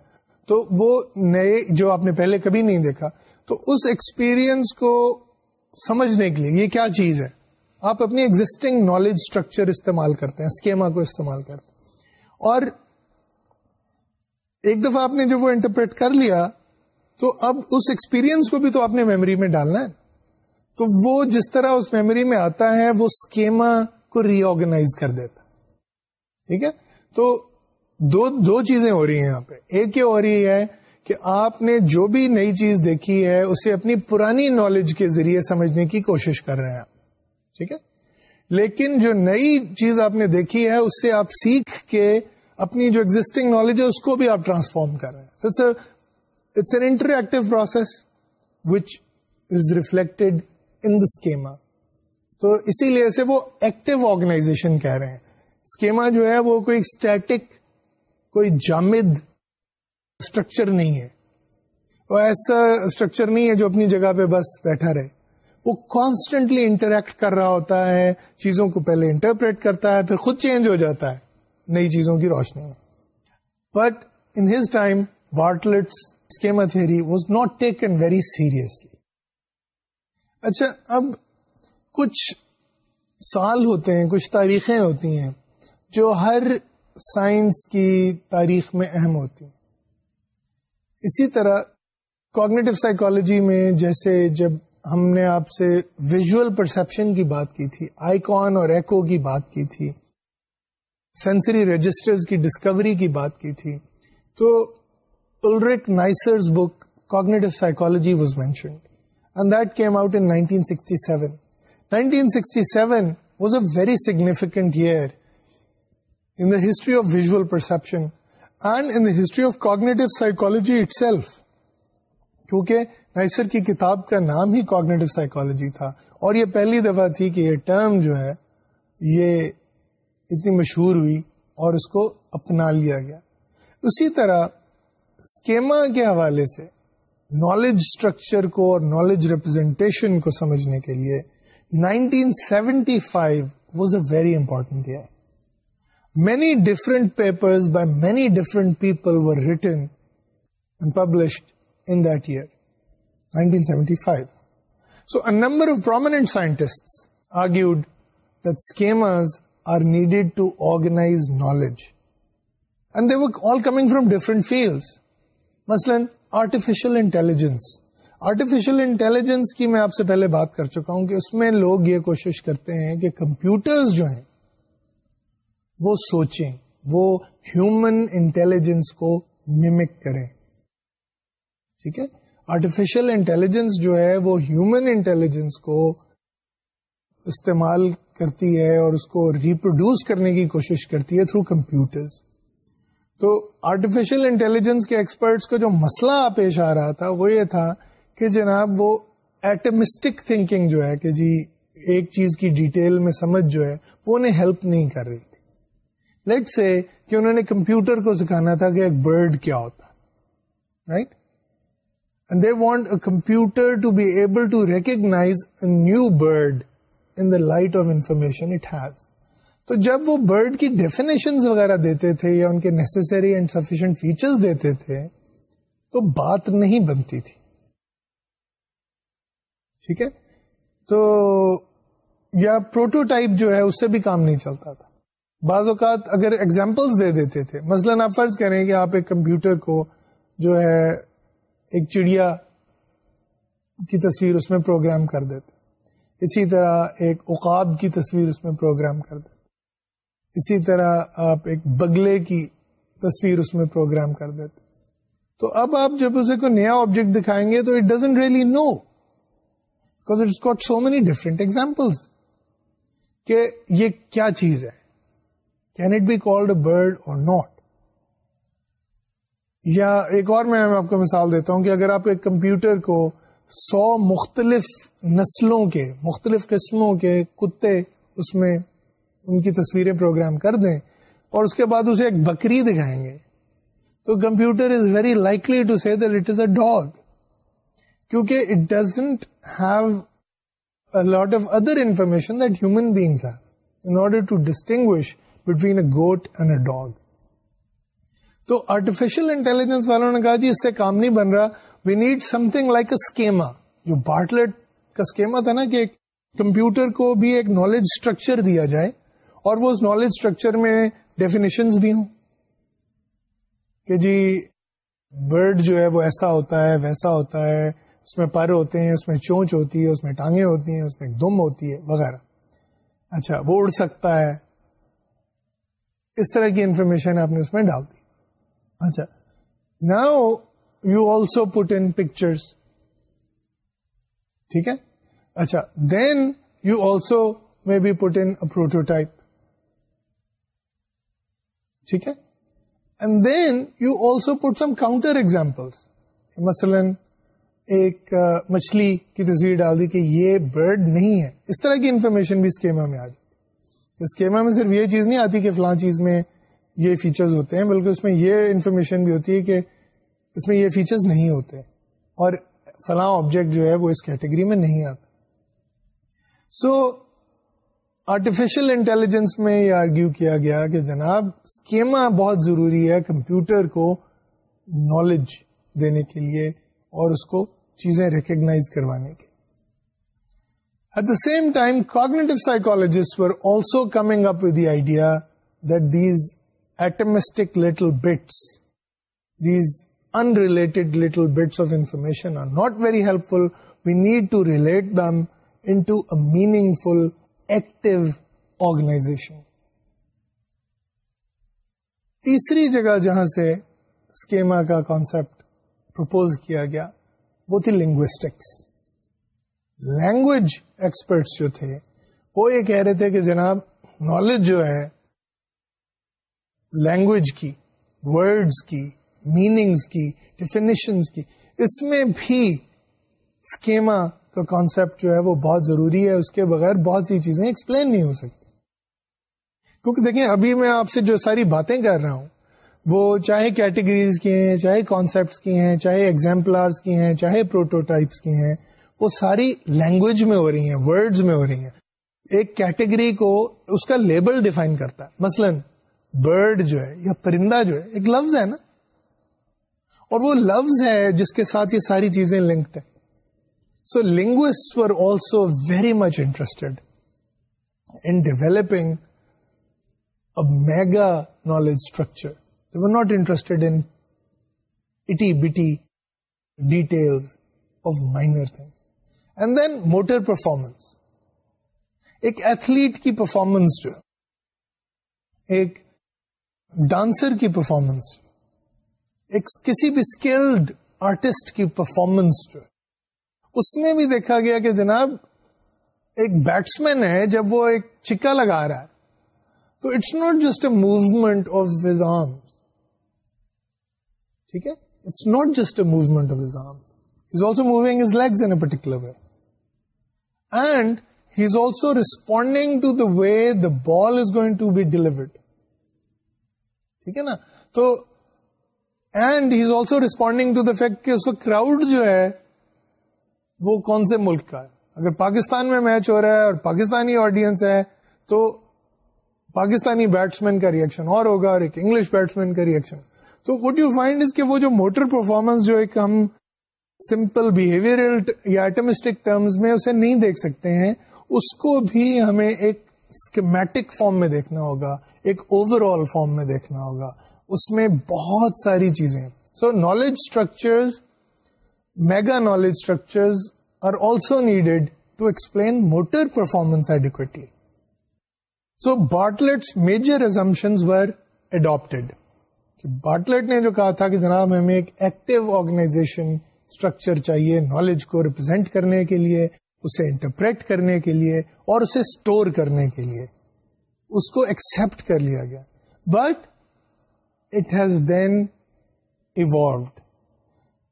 تو وہ نئے جو آپ نے پہلے کبھی نہیں دیکھا تو اس ایکسپیرینس کو سمجھنے کے لیے یہ کیا چیز ہے آپ اپنی ایگزٹنگ نالج اسٹرکچر استعمال کرتے ہیں اسکیما کو استعمال کرتے ہیں اور ایک دفعہ آپ نے جب وہ انٹرپریٹ کر لیا تو اب اس ایکسپیرینس کو بھی تو آپ نے میموری میں ڈالنا ہے تو وہ جس طرح اس میموری میں آتا ہے وہ اسکیما کو ری آرگنائز کر دیتا ٹھیک ہے تو دو دو چیزیں ہو رہی ہیں یہاں پہ ایک یہ ہو رہی ہے کہ آپ نے جو بھی نئی چیز دیکھی ہے اسے اپنی پرانی نالج کے ذریعے سمجھنے کی کوشش کر رہے ہیں آپ ٹھیک ہے لیکن جو نئی چیز آپ نے دیکھی ہے اس سے آپ سیکھ کے اپنی جو ایگزٹنگ نالج ہے اس کو بھی آپ ٹرانسفارم کر رہے ہیں it's an interactive process which is reflected in the schema تو اسی لیے سے وہ ایکٹیو آرگنائزیشن کہہ رہے ہیں اسکیما جو ہے وہ کوئی اسٹیٹک کوئی جامد اسٹرکچر نہیں ہے وہ ایسا اسٹرکچر نہیں ہے جو اپنی جگہ پہ بس بیٹھا رہے وہ کانسٹنٹلی انٹریکٹ کر رہا ہوتا ہے چیزوں کو پہلے انٹرپریٹ کرتا ہے پھر خود چینج ہو جاتا ہے نئی چیزوں کی روشنی میں but his time Bartlett's schema was not taken very seriously اچھا اب کچھ سال ہوتے ہیں کچھ تاریخیں ہوتی ہیں جو ہر سائنس کی تاریخ میں اہم ہوتی ہیں اسی طرح کوگنیٹو سائیکالوجی میں جیسے جب ہم نے آپ سے ویژل پرسپشن کی بات کی تھی آئی اور ایکو کی بات کی تھی سینسری رجسٹرز کی ڈسکوری کی بات کی تھی تو Ulric Neisser's book cognitive psychology was mentioned 1967 1967 کی کتاب کا نام ہی کوگنیٹو سائیکولوجی تھا اور یہ پہلی دفعہ یہ ٹرم جو ہے یہ اتنی مشہور ہوئی اور اس کو اپنا لیا گیا اسی طرح اسکیما کے حوالے سے نالج اسٹرکچر کو اور نالج ریپرزینٹیشن کو سمجھنے کے لیے nineteen seventy five was a very important year many different papers published in their nineteen of prominent scientist are needed to organize knowledge and the work all coming from different field مثلاً آرٹیفیشل انٹیلیجنس آرٹیفیشل انٹیلیجنس کی میں آپ سے پہلے بات کر چکا ہوں کہ اس میں لوگ یہ کوشش کرتے ہیں کہ کمپیوٹرز جو ہیں وہ سوچیں وہ ہیومن انٹیلیجنس کو ممک کریں ٹھیک ہے آرٹیفیشل انٹیلیجنس جو ہے وہ ہیومن انٹیلیجنس کو استعمال کرتی ہے اور اس کو ریپروڈیوس کرنے کی کوشش کرتی ہے تھرو کمپیوٹرز تو آرٹیفیشل انٹیلیجنس کے ایکسپرٹس کا جو مسئلہ پیش آ رہا تھا وہ یہ تھا کہ جناب وہ ایٹمسٹک تھنکنگ جو ہے کہ جی ایک چیز کی ڈیٹیل میں سمجھ جو ہے وہ انہیں ہیلپ نہیں کر رہی تھی لیٹ سے کہ انہوں نے کمپیوٹر کو سکھانا تھا کہ ایک برڈ کیا ہوتا right and they want a computer to be able to a new bird in the light of information it has تو جب وہ برڈ کی ڈیفینیشنز وغیرہ دیتے تھے یا ان کے نیسسری اینڈ سفیشینٹ فیچرز دیتے تھے تو بات نہیں بنتی تھی ٹھیک ہے تو یا پروٹوٹائپ جو ہے اس سے بھی کام نہیں چلتا تھا بعض اوقات اگر ایگزامپلس دے دیتے تھے مثلا آپ فرض کریں کہ آپ ایک کمپیوٹر کو جو ہے ایک چڑیا کی تصویر اس میں پروگرام کر دیتے اسی طرح ایک عقاب کی تصویر اس میں پروگرام کر دیتے اسی طرح آپ ایک بگلے کی تصویر اس میں پروگرام کر دیتے تو اب آپ جب اسے کوئی نیا آبجیکٹ دکھائیں گے تو it doesn't really know back got so many different examples کہ یہ کیا چیز ہے can it be called a bird اور ناٹ یا ایک اور میں آپ کو مثال دیتا ہوں کہ اگر آپ ایک کمپیوٹر کو سو مختلف نسلوں کے مختلف قسموں کے کتے اس میں ان کی تصویریں پروگرام کر دیں اور اس کے بعد اسے ایک بکری دکھائیں گے تو computer is very likely to see that it is a dog کیونکہ it doesn't have lot of other information that human are in order to between a a goat and dog تو آرٹیفیشل انٹیلیجنس والوں نے کہا جی اس سے کام نہیں بن رہا we need something like a schema جو بارٹلیٹ کا اسکیما تھا نا کہ کمپیوٹر کو بھی ایک نالج اسٹرکچر دیا جائے اور وہ اس نالج اسٹرکچر میں ڈیفینیشنز بھی ہوں کہ جی برڈ جو ہے وہ ایسا ہوتا ہے ویسا ہوتا ہے اس میں پر ہوتے ہیں اس میں چونچ ہوتی ہے اس میں ٹانگیں ہوتی ہیں اس میں دم ہوتی ہے وغیرہ اچھا وہ اڑ سکتا ہے اس طرح کی انفارمیشن آپ نے اس میں ڈال دی اچھا now you also put in pictures ٹھیک ہے اچھا then you also may be put in prototype ٹھیک ہے and then you also put some counter مثلاً ایک مچھلی کی تصویر ڈال دی کہ یہ برڈ نہیں ہے اس طرح کی انفارمیشن بھی اسکیما میں آ جاتی اسکیما میں صرف یہ چیز نہیں آتی کہ فلاں چیز میں یہ فیچرز ہوتے ہیں بلکہ اس میں یہ انفارمیشن بھی ہوتی ہے کہ اس میں یہ فیچرز نہیں ہوتے اور فلاں آبجیکٹ جو ہے وہ اس کیٹیگری میں نہیں آتا سو آرٹیفیشل انٹیلیجنس میں یہ آرگیو کیا گیا کہ جناب اسکیما بہت ضروری ہے کمپیوٹر کو نالج دینے کے لیے اور اس کو چیزیں ریکگنائز کروانے کے at the same time cognitive psychologists were also coming up with the idea that these atomistic little bits these unrelated little bits of information are not very helpful we need to relate them in meaningful active organization تیسری جگہ جہاں سے اسکیما کا کانسیپٹ پرپوز کیا گیا وہ تھی لنگوسٹکس لینگویج ایکسپرٹس جو تھے وہ یہ کہہ رہے تھے کہ جناب نالج جو ہے لینگویج کی ورڈز کی میننگز کی ڈیفینیشنز کی اس میں بھی اسکیما کانسیپٹ جو ہے وہ بہت ضروری ہے اس کے بغیر بہت سی چیزیں ایکسپلین نہیں ہو سکتی کیونکہ دیکھیں ابھی میں آپ سے جو ساری باتیں کر رہا ہوں وہ چاہے کیٹیگریز کی ہیں چاہے کانسیپٹس کی ہیں چاہے ایگزامپلرس کی ہیں چاہے پروٹوٹائپس کی ہیں وہ ساری لینگویج میں ہو رہی ہیں ورڈز میں ہو رہی ہیں ایک کیٹیگری کو اس کا لیبل ڈیفائن کرتا ہے مثلا برڈ جو ہے یا پرندہ جو ہے ایک لفظ ہے نا اور وہ لفظ ہے جس کے ساتھ یہ ساری چیزیں لنکڈ ہیں so linguists were also very much interested in developing a mega knowledge structure you are not interest in the minor things and then motor performance ایک ایتھلیٹ کی پرفارمنس جو ہے ایک ڈانسر کی پرفارمنس ایک کسی بھی اسکلڈ آرٹسٹ کی پرفارمنس جو ہے اس میں بھی دیکھا گیا کہ جناب ایک بیٹسمین ہے جب وہ ایک چکا لگا رہا ہے تو it's not just a movement of his arm ٹھیک ہے it's not just a movement of arms also moving his legs in a particular way and he is also responding to the way the ball is going to be delivered ٹھیک ہے نا تو and he is also responding to the fact کہ اس فٹ کراؤڈ جو ہے وہ کون سے ملک کا ہے اگر پاکستان میں میچ ہو رہا ہے اور پاکستانی آڈینس ہے تو پاکستانی بیٹس مین کا ریئیکشن اور ہوگا اور ایک انگلش بیٹسمین کا ریئیکشن تو وٹ یو فائنڈ وہ جو موٹر پرفارمنس جو ایک ہم سمپل بہیویئر یا ایٹمسٹک ٹرمز میں اسے نہیں دیکھ سکتے ہیں اس کو بھی ہمیں ایک اسکمیٹک فارم میں دیکھنا ہوگا ایک اوور آل فارم میں دیکھنا ہوگا اس میں بہت ساری چیزیں so knowledge structures mega knowledge structures are also needed to explain motor performance adequately so Bartlett major assumption were adapted Bartlett نے جو کہا تھا کہ جناب ہمیں ایک ایکٹیو آرگنائزیشن اسٹرکچر چاہیے نالج کو ریپرزینٹ کرنے کے لیے اسے انٹرپریٹ کرنے کے لیے اور اسے اسٹور کرنے کے لیے اس کو ایکسپٹ کر لیا گیا but it has then evolved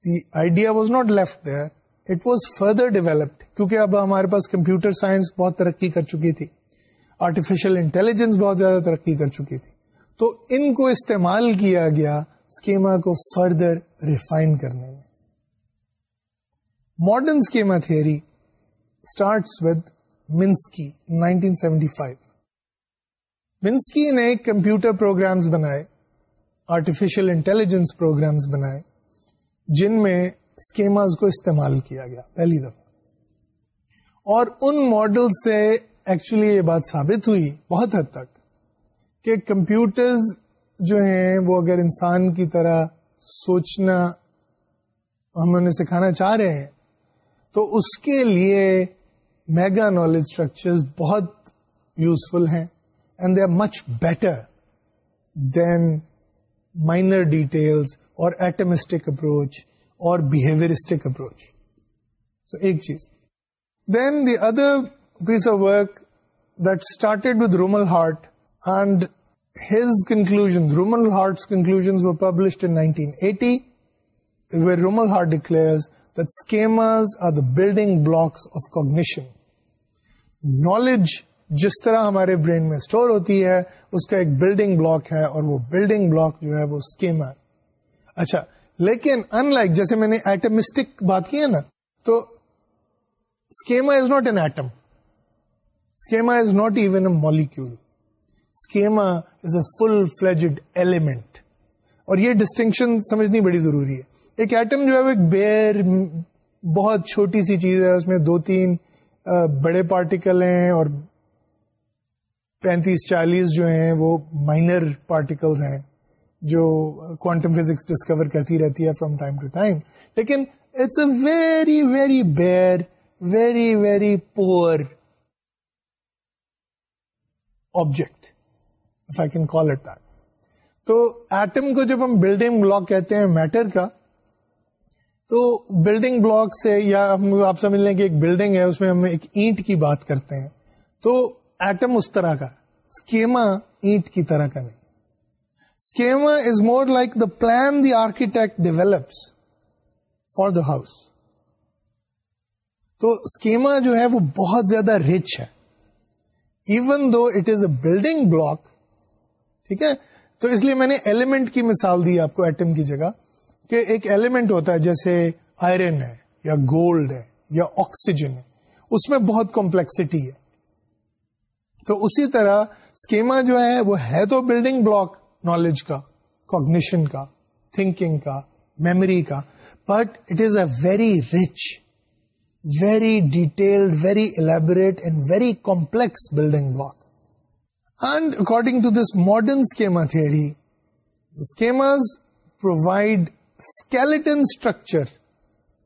the idea was not left there it was further developed کیونکہ اب ہمارے پاس کمپیوٹر سائنس بہت ترقی کر چکی تھی آرٹیفیشل انٹیلیجنس بہت زیادہ ترقی کر چکی تھی تو ان کو استعمال کیا گیا اسکیما کو فردر ریفائن کرنے میں modern schema theory starts with Minsky nineteen Minsky نے کمپیوٹر پروگرامز بنائے آرٹیفیشل انٹیلیجنس پروگرامز بنائے جن میں اسکیماز کو استعمال کیا گیا پہلی دفعہ اور ان ماڈل سے ایکچولی یہ بات ثابت ہوئی بہت حد تک کہ کمپیوٹرز جو ہیں وہ اگر انسان کی طرح سوچنا ہم انہیں سکھانا چاہ رہے ہیں تو اس کے لیے میگا نالج اسٹرکچرز بہت یوزفل ہیں and they are much better than minor details اور ایٹمسٹک اپروچ اور بہیویئرسٹک اپروچ سو ایک چیز then the other piece of work that started with Rumelhart and his conclusions Rumelhart's conclusions published published in eighty where Rumelhart declare are the building blocks of cognition knowledge جس طرح ہمارے برین میں اسٹور ہوتی ہے اس کا ایک بلڈنگ بلاک ہے اور وہ بلڈنگ بلاک جو ہے وہ اسکیمر اچھا لیکن ان لائک جیسے میں نے ایٹمسٹک بات کی ہے نا تو schema is not an atom schema is not even a molecule schema is a full fledged element اور یہ ڈسٹنکشن سمجھنی بڑی ضروری ہے ایک ایٹم جو ہے وہ ایک بیر بہت چھوٹی سی چیز ہے اس میں دو تین بڑے پارٹیکل ہیں اور پینتیس چالیس جو ہیں وہ مائنر پارٹیکلز ہیں جو کوانٹم فزکس ڈسکور کرتی رہتی ہے فرام ٹائم ٹو ٹائم لیکن it's a very very bare very very poor object if I can call it that تو ایٹم کو جب ہم بلڈنگ بلاک کہتے ہیں میٹر کا تو بلڈنگ بلاک سے یا ہم آپ سمجھ لیں کہ ایک بلڈنگ ہے اس میں ہم ایک اینٹ کی بات کرتے ہیں تو ایٹم اس طرح کا اسکیما اینٹ کی طرح کا نہیں is more like the plan the architect develops for the house تو اسکیما جو ہے وہ بہت زیادہ رچ ہے even though it is a building block ٹھیک ہے تو اس لیے میں نے ایلیمنٹ کی مثال دی آپ کو ایٹم کی جگہ کہ ایک ایلیمنٹ ہوتا ہے جیسے آئرن ہے یا گولڈ ہے یا آکسیجن ہے اس میں بہت کمپلیکسٹی ہے تو اسی طرح اسکیما جو ہے وہ ہے تو بلڈنگ بلاک نالج کا کوگنیشن کا تھنکنگ کا میموری کا but it is a very rich very detailed very elaborate and very complex building block and according to this modern schema provide modern structure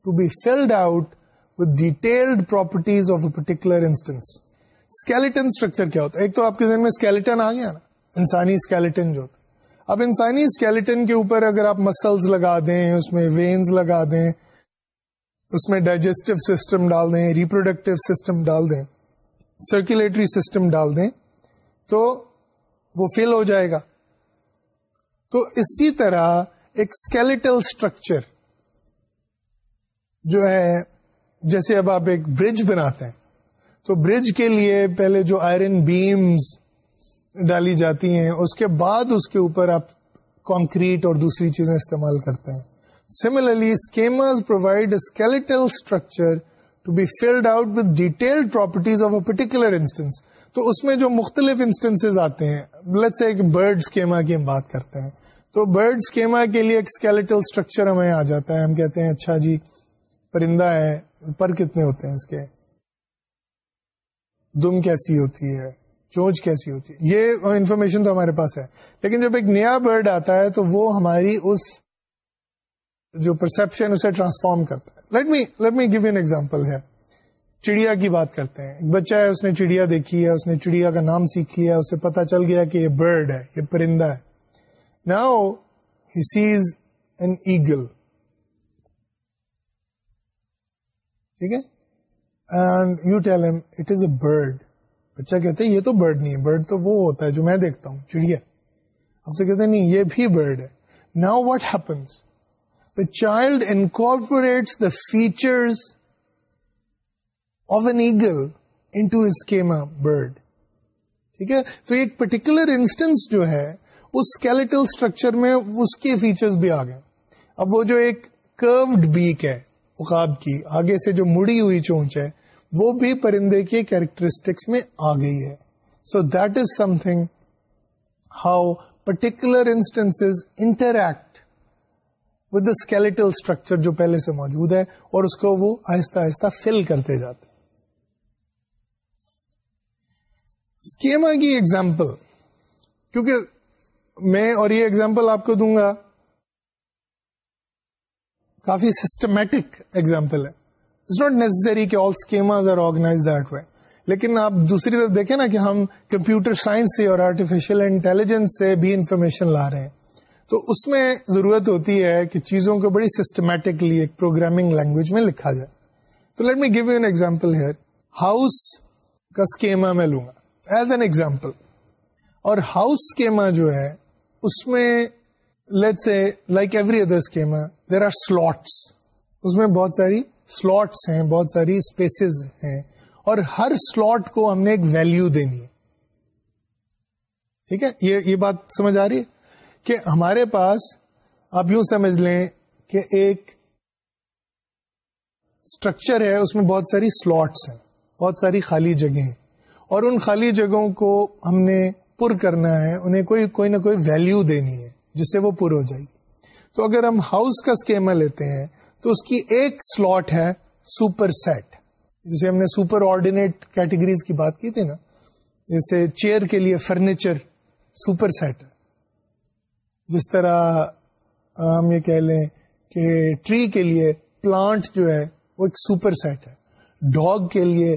to be filled out with detailed properties of a particular instance structure کیا ہوتا ہے ایک تو آپ کے ذہن میں اسکیلٹن آ گیا نا انسانی اسکیلٹن جو ہوتا ہے اب انسانی اسکیلیٹن کے اوپر اگر آپ مسلس لگا دیں اس میں وینز لگا دیں اس میں ڈائجسٹو سسٹم ڈال دیں ریپروڈکٹیو سسٹم ڈال دیں سرکولیٹری سسٹم ڈال دیں تو وہ فیل ہو جائے گا تو اسی طرح ایک اسکیلیٹل اسٹرکچر جو ہے جیسے اب آپ ایک برج بناتے ہیں تو برج کے لیے پہلے جو آئرن بیمز ڈالی جاتی ہیں اس کے بعد اس کے اوپر آپ کانکریٹ اور دوسری چیزیں استعمال کرتے ہیں similarly schemas provide skeletal structure to be filled out with detail particular instance تو اس میں جو مختلف انسٹنس آتے ہیں ایک برڈ اسکیما کی ہم بات کرتے ہیں تو برڈ اسکیما کے لیے ایک اسکیلٹل اسٹرکچر ہمیں آ جاتا ہے ہم کہتے ہیں اچھا جی پرندہ ہے پر کتنے ہوتے ہیں اس کے دم کیسی ہوتی ہے چونچ کیسی ہوتی ہے یہ انفارمیشن تو ہمارے پاس ہے لیکن جب ایک نیا برڈ آتا ہے تو وہ ہماری اس جو پرسپشن اسے ٹرانسفارم کرتا ہے let me let me give an example ہے چڑیا کی بات کرتے ہیں ایک بچہ ہے اس نے چڑیا دیکھی ہے اس نے چڑیا کا نام سیکھ لیا اسے پتا چل گیا کہ یہ برڈ ہے یہ پرندہ ہے ناؤ این ایگل ٹھیک ہے and you tell it is a bird بچہ اچھا کہتے یہ تو برڈ نہیں ہے برڈ تو وہ ہوتا ہے جو میں دیکھتا ہوں چڑیا سے کہتے نہیں یہ بھی برڈ ہے now what happens the child incorporates the of an eagle into schema bird ٹھیک ہے تو ایک پرٹیکولر انسٹنس جو ہے اس کیلٹل اسٹرکچر میں اس کے فیچرز بھی آ گئے اب وہ جو ایک کروڈ بیک ہے اقاب کی آگے سے جو مڑی ہوئی چونچ ہے وہ بھی پرندے کی کیریکٹرسٹکس میں آ گئی ہے so that is something how particular instance interact with skeletal structure جو پہلے سے موجود ہے اور اس کو وہ آہستہ آہستہ فل کرتے جاتے اسکیما کی ایگزامپل کیونکہ میں اور یہ ایگزامپل آپ کو دوں گا کافی سسٹمیٹک ایگزامپل ہے اٹس ناٹ نیسری کہ all are organize that way لیکن آپ دوسری طرف دیکھیں نا کہ ہم کمپیوٹر سائنس سے اور انٹیلیجنس سے بھی انفارمیشن لا رہے ہیں تو اس میں ضرورت ہوتی ہے کہ چیزوں کو بڑی سسٹمیٹکلی ایک پروگرامنگ لینگویج میں لکھا جائے تو let me give you an example here house کا اسکیما میں لوں گا ایز این ایگزامپل اور ہاؤس اسکیما جو ہے اس میں let's say like every other schema there are slots اس میں بہت ساری سلوٹس ہیں بہت ساری اسپیسیز ہیں اور ہر سلاٹ کو ہم نے ایک ویلو دینی ہے ٹھیک ہے یہ یہ بات سمجھ آ رہی ہے کہ ہمارے پاس آپ یوں سمجھ لیں کہ ایک اسٹرکچر ہے اس میں بہت ساری سلاٹس ہیں بہت ساری خالی جگہیں ہیں اور ان خالی جگہوں کو ہم نے پر کرنا ہے انہیں کوئی کوئی نہ کوئی ویلو دینی ہے جس سے وہ پر ہو جائے گی تو اگر ہم ہاؤس کا اسکیما لیتے ہیں تو اس کی ایک سلوٹ ہے سپر سیٹ جسے ہم نے سپر آرڈینیٹ کیٹیگریز کی بات کی تھی نا جیسے چیئر کے لیے فرنیچر سپر سیٹ ہے جس طرح ہم یہ کہہ لیں کہ ٹری کے لیے پلانٹ جو ہے وہ ایک سپر سیٹ ہے ڈاگ کے لیے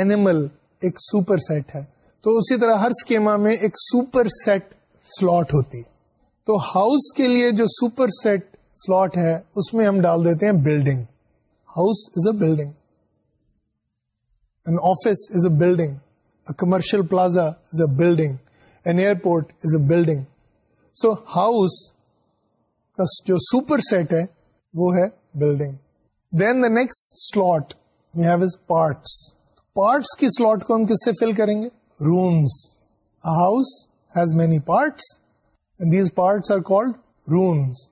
اینیمل ایک سپر سیٹ ہے تو اسی طرح ہر سکیما میں ایک سپر سیٹ سلاٹ ہوتی تو ہاؤس کے لیے جو سپر سیٹ سلوٹ ہے اس میں ہم ڈال دیتے ہیں building house is a building an office is a building a plaza is a building an airport is a building so house کا جو سپر سیٹ ہے وہ ہے building then the next slot have is parts parts کی سلوٹ کو ہم کس سے فل کریں گے rooms house has many parts these parts are called rooms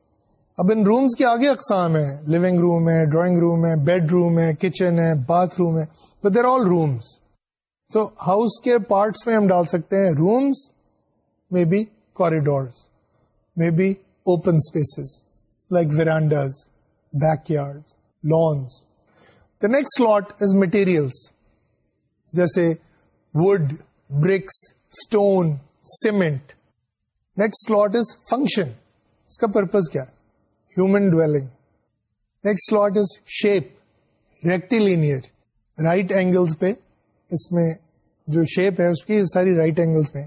اب ان رومز کے آگے اقسام ہیں لونگ روم ہے ڈرائنگ روم ہے بیڈ روم ہے کچن ہے باتھ روم ہے بٹ دیر آل رومس تو ہاؤس کے پارٹس میں ہم ڈال سکتے ہیں rooms may be corridors may be open spaces like verandas backyard lawns the next lot is materials جیسے wood bricks stone cement next lot is function اس کا پرپز کیا ہے human dwelling. Next slot is shape, rectilinear, right angles پہ اس میں جو شیپ ہے اس کی ساری رائٹ اینگلس میں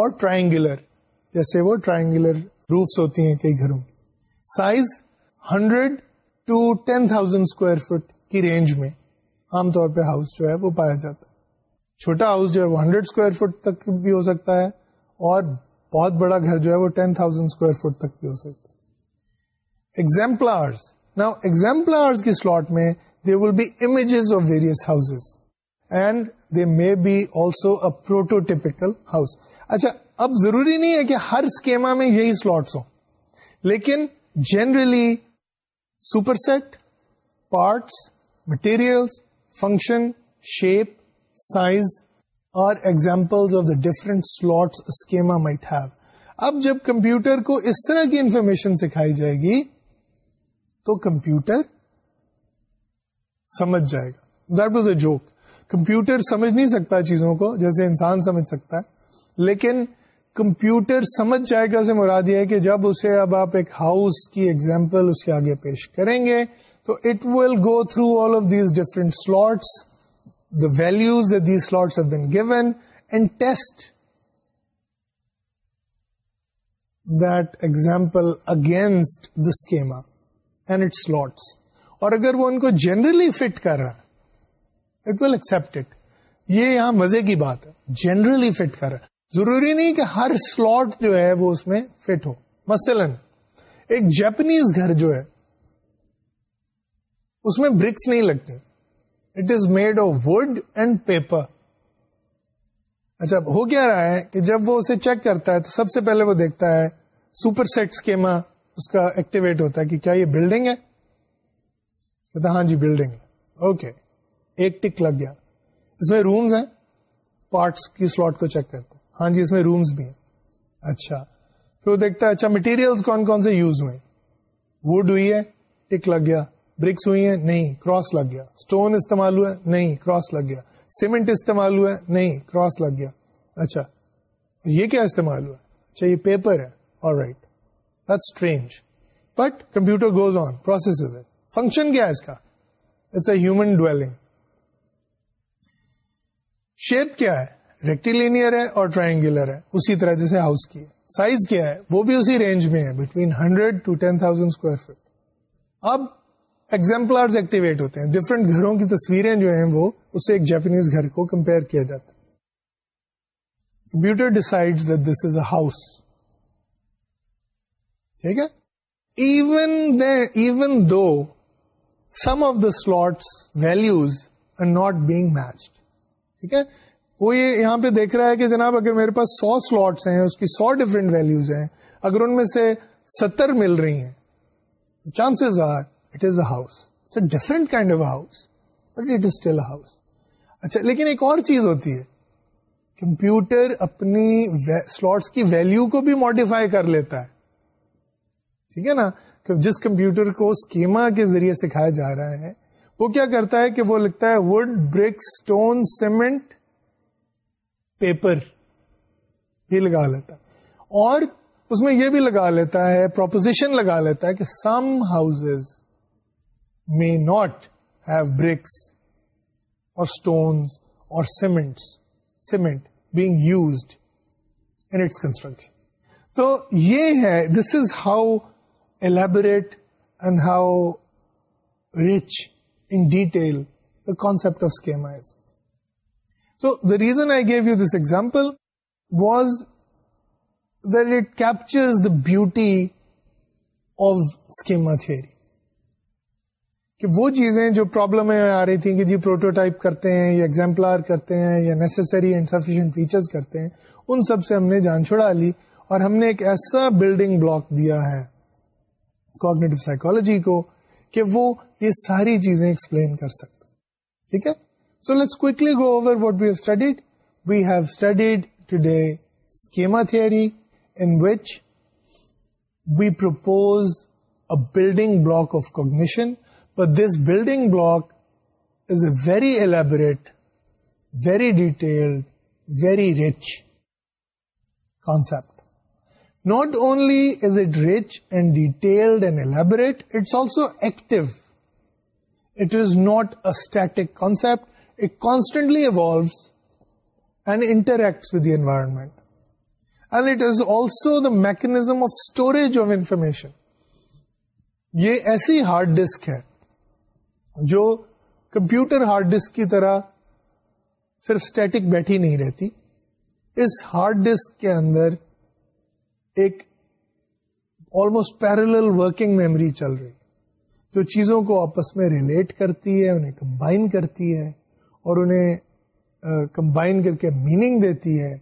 اور ٹرائنگولر جیسے وہ ٹرائنگولر روپس ہوتی ہیں کئی گھروں کی size hundred to ten thousand square feet کی رینج میں عام طور پہ ہاؤس جو ہے وہ پایا جاتا ہے چھوٹا ہاؤس جو ہے وہ ہنڈریڈ اسکوائر فٹ تک بھی ہو سکتا ہے اور بہت بڑا گھر جو ہے وہ ٹین تھاؤزینڈ اسکوائر فٹ تک بھی ہو سکتا ہے پلرس ناؤ ایگزامپل کی سلوٹ میں they will be images of various house and they may be also a prototypical house اچھا اب ضروری نہیں ہے کہ ہر اسکیما میں یہی سلوٹس ہوں لیکن generally superset parts materials function shape size are example of the different slots schema might have اب جب کمپیوٹر کو اس طرح کی انفارمیشن سکھائی جائے گی تو کمپیوٹر سمجھ جائے گا that was a joke computer سمجھ نہیں سکتا چیزوں کو جیسے انسان سمجھ سکتا ہے لیکن کمپیوٹر سمجھ جائے گا سے مراد یہ ہے کہ جب اسے اب آپ ایک ہاؤس کی ایگزامپل اس کے آگے پیش کریں گے تو it will go through all of these different slots the values these slots have been given and test that example against the schema آپ اینڈ اٹ اور اگر وہ ان کو جنرلی فٹ کر رہا اٹ ول ایکسپٹ اٹ یہ یہاں مزے کی بات ہے جنرلی فٹ کر رہا ضروری نہیں کہ ہر سلوٹ جو ہے وہ اس میں فٹ ہو مثلاً ایک جیپنیز گھر جو ہے اس میں برکس نہیں لگتے it is made of wood and paper اچھا ہو کیا رہا ہے کہ جب وہ اسے چیک کرتا ہے تو سب سے پہلے وہ دیکھتا ہے سپر سیٹ اسکیما اس کا ایکٹیویٹ ہوتا ہے کہ کیا یہ بلڈنگ ہے ہاں جی بلڈنگ اوکے ایک ٹک لگ گیا اس میں رومز ہیں پارٹس کی سلوٹ کو چیک کرتے ہاں جی اس میں رومز بھی ہیں اچھا پھر وہ دیکھتا ہے اچھا مٹیریل کون کون سے یوز ہوئے ووڈ ہوئی ہے ٹک لگ گیا برکس ہوئی ہیں نہیں کراس لگ گیا اسٹون استعمال ہوا ہے نہیں کراس لگ گیا سیمنٹ استعمال ہوا ہے نہیں کراس لگ گیا اچھا یہ کیا استعمال ہوا اچھا یہ پیپر ہے اور رائٹ ج but computer goes on process function کیا ہے اس کا ریکٹیلیئر ہے اور ٹرائنگولر ہے اسی طرح جیسے ہاؤس کی سائز کیا ہے وہ بھی اسی رینج میں between hundred to ten thousand square feet اب ایکزمپل ایکٹیویٹ ہوتے ہیں ڈفرینٹ گھروں کی تصویریں جو ہیں وہ اسے ایک جیپنیز گھر کو کمپیئر کیا جاتا computer decide this is a house even then even though some of the slots values are not being matched ٹھیک ہے وہ یہاں پہ دیکھ رہا ہے کہ جناب اگر میرے پاس سو سلوٹس ہیں اس کی سو ڈفرینٹ ویلوز ہیں اگر ان میں سے ستر مل رہی ہیں chances different kind of house but it is still a house اچھا لیکن ایک اور چیز ہوتی ہے کمپیوٹر اپنی سلوٹس کی ویلو کو بھی ماڈیفائی کر لیتا ہے ٹھیک ہے نا کہ جس کمپیوٹر کو اسکیما کے ذریعے سکھایا جا رہا ہے وہ کیا کرتا ہے کہ وہ لکھتا ہے with brick stone cement paper یہ لگا لیتا ہے اور اس میں یہ بھی لگا لیتا ہے پروپوزیشن لگا لیتا ہے کہ some house may not have bricks اور اسٹونس اور cements cement being used in its construction تو یہ ہے this is how elaborate and how rich in detail the concept of schema is. So the reason I gave you this example was that it captures the beauty of schema theory. کہ وہ چیزیں جو پرابلم آ رہی تھیں کہ جی پروٹوٹائپ کرتے ہیں یا ایگزامپلار کرتے ہیں یا نیسسری اینڈ سفیشینٹ فیچر کرتے ہیں ان سب سے ہم نے جان چھڑا لی اور ہم نے ایک ایسا بلڈنگ بلاک دیا ہے کوگنیٹو سائیکلوجی کو کہ وہ یہ ساری چیزیں ایکسپلین کر سکتا ٹھیک ہے so let's quickly go over we we we have have studied studied today schema theory in which propose a building block of cognition but this building block is a very elaborate very detailed very rich concept not only is it rich and detailed and it is also active it is not constantly it and interacts and the environment and it is also the mechanism of storage of information یہ ایسی ہارڈ ڈسک ہے جو کمپیوٹر ہارڈ ڈسک کی طرح صرف اسٹیٹک بیٹھی نہیں رہتی اس ہارڈ ڈسک کے اندر ایک آلموسٹ پیرل ورکنگ میموری چل رہی جو چیزوں کو آپس میں ریلیٹ کرتی ہے انہیں کمبائن کرتی ہے اور انہیں کمبائن کر کے میننگ دیتی ہے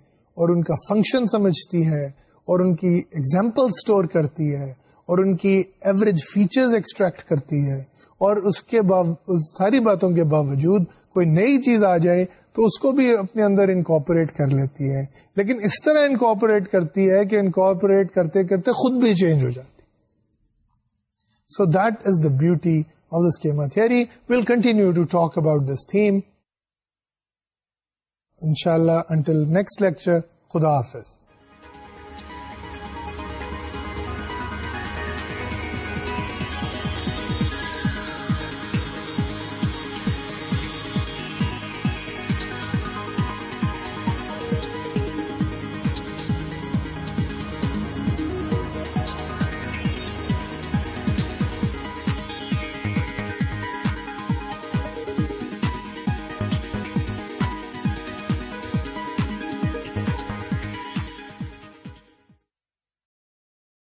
اور ان کا فنکشن سمجھتی ہے اور ان کی ایگزامپل اسٹور کرتی ہے اور ان کی ایوریج فیچرز ایکسٹریکٹ کرتی ہے اور اس کے ساری باتوں کے باوجود کوئی نئی چیز آ جائے تو اس کو بھی اپنے اندر انکارپوریٹ کر لیتی ہے لیکن اس طرح انکارپوریٹ کرتی ہے کہ انکارپوریٹ کرتے کرتے خود بھی چینج ہو جاتی so that is the beauty of this schema theory will continue to talk about this theme انشاءاللہ اللہ انٹل نیکسٹ لیکچر خدا حافظ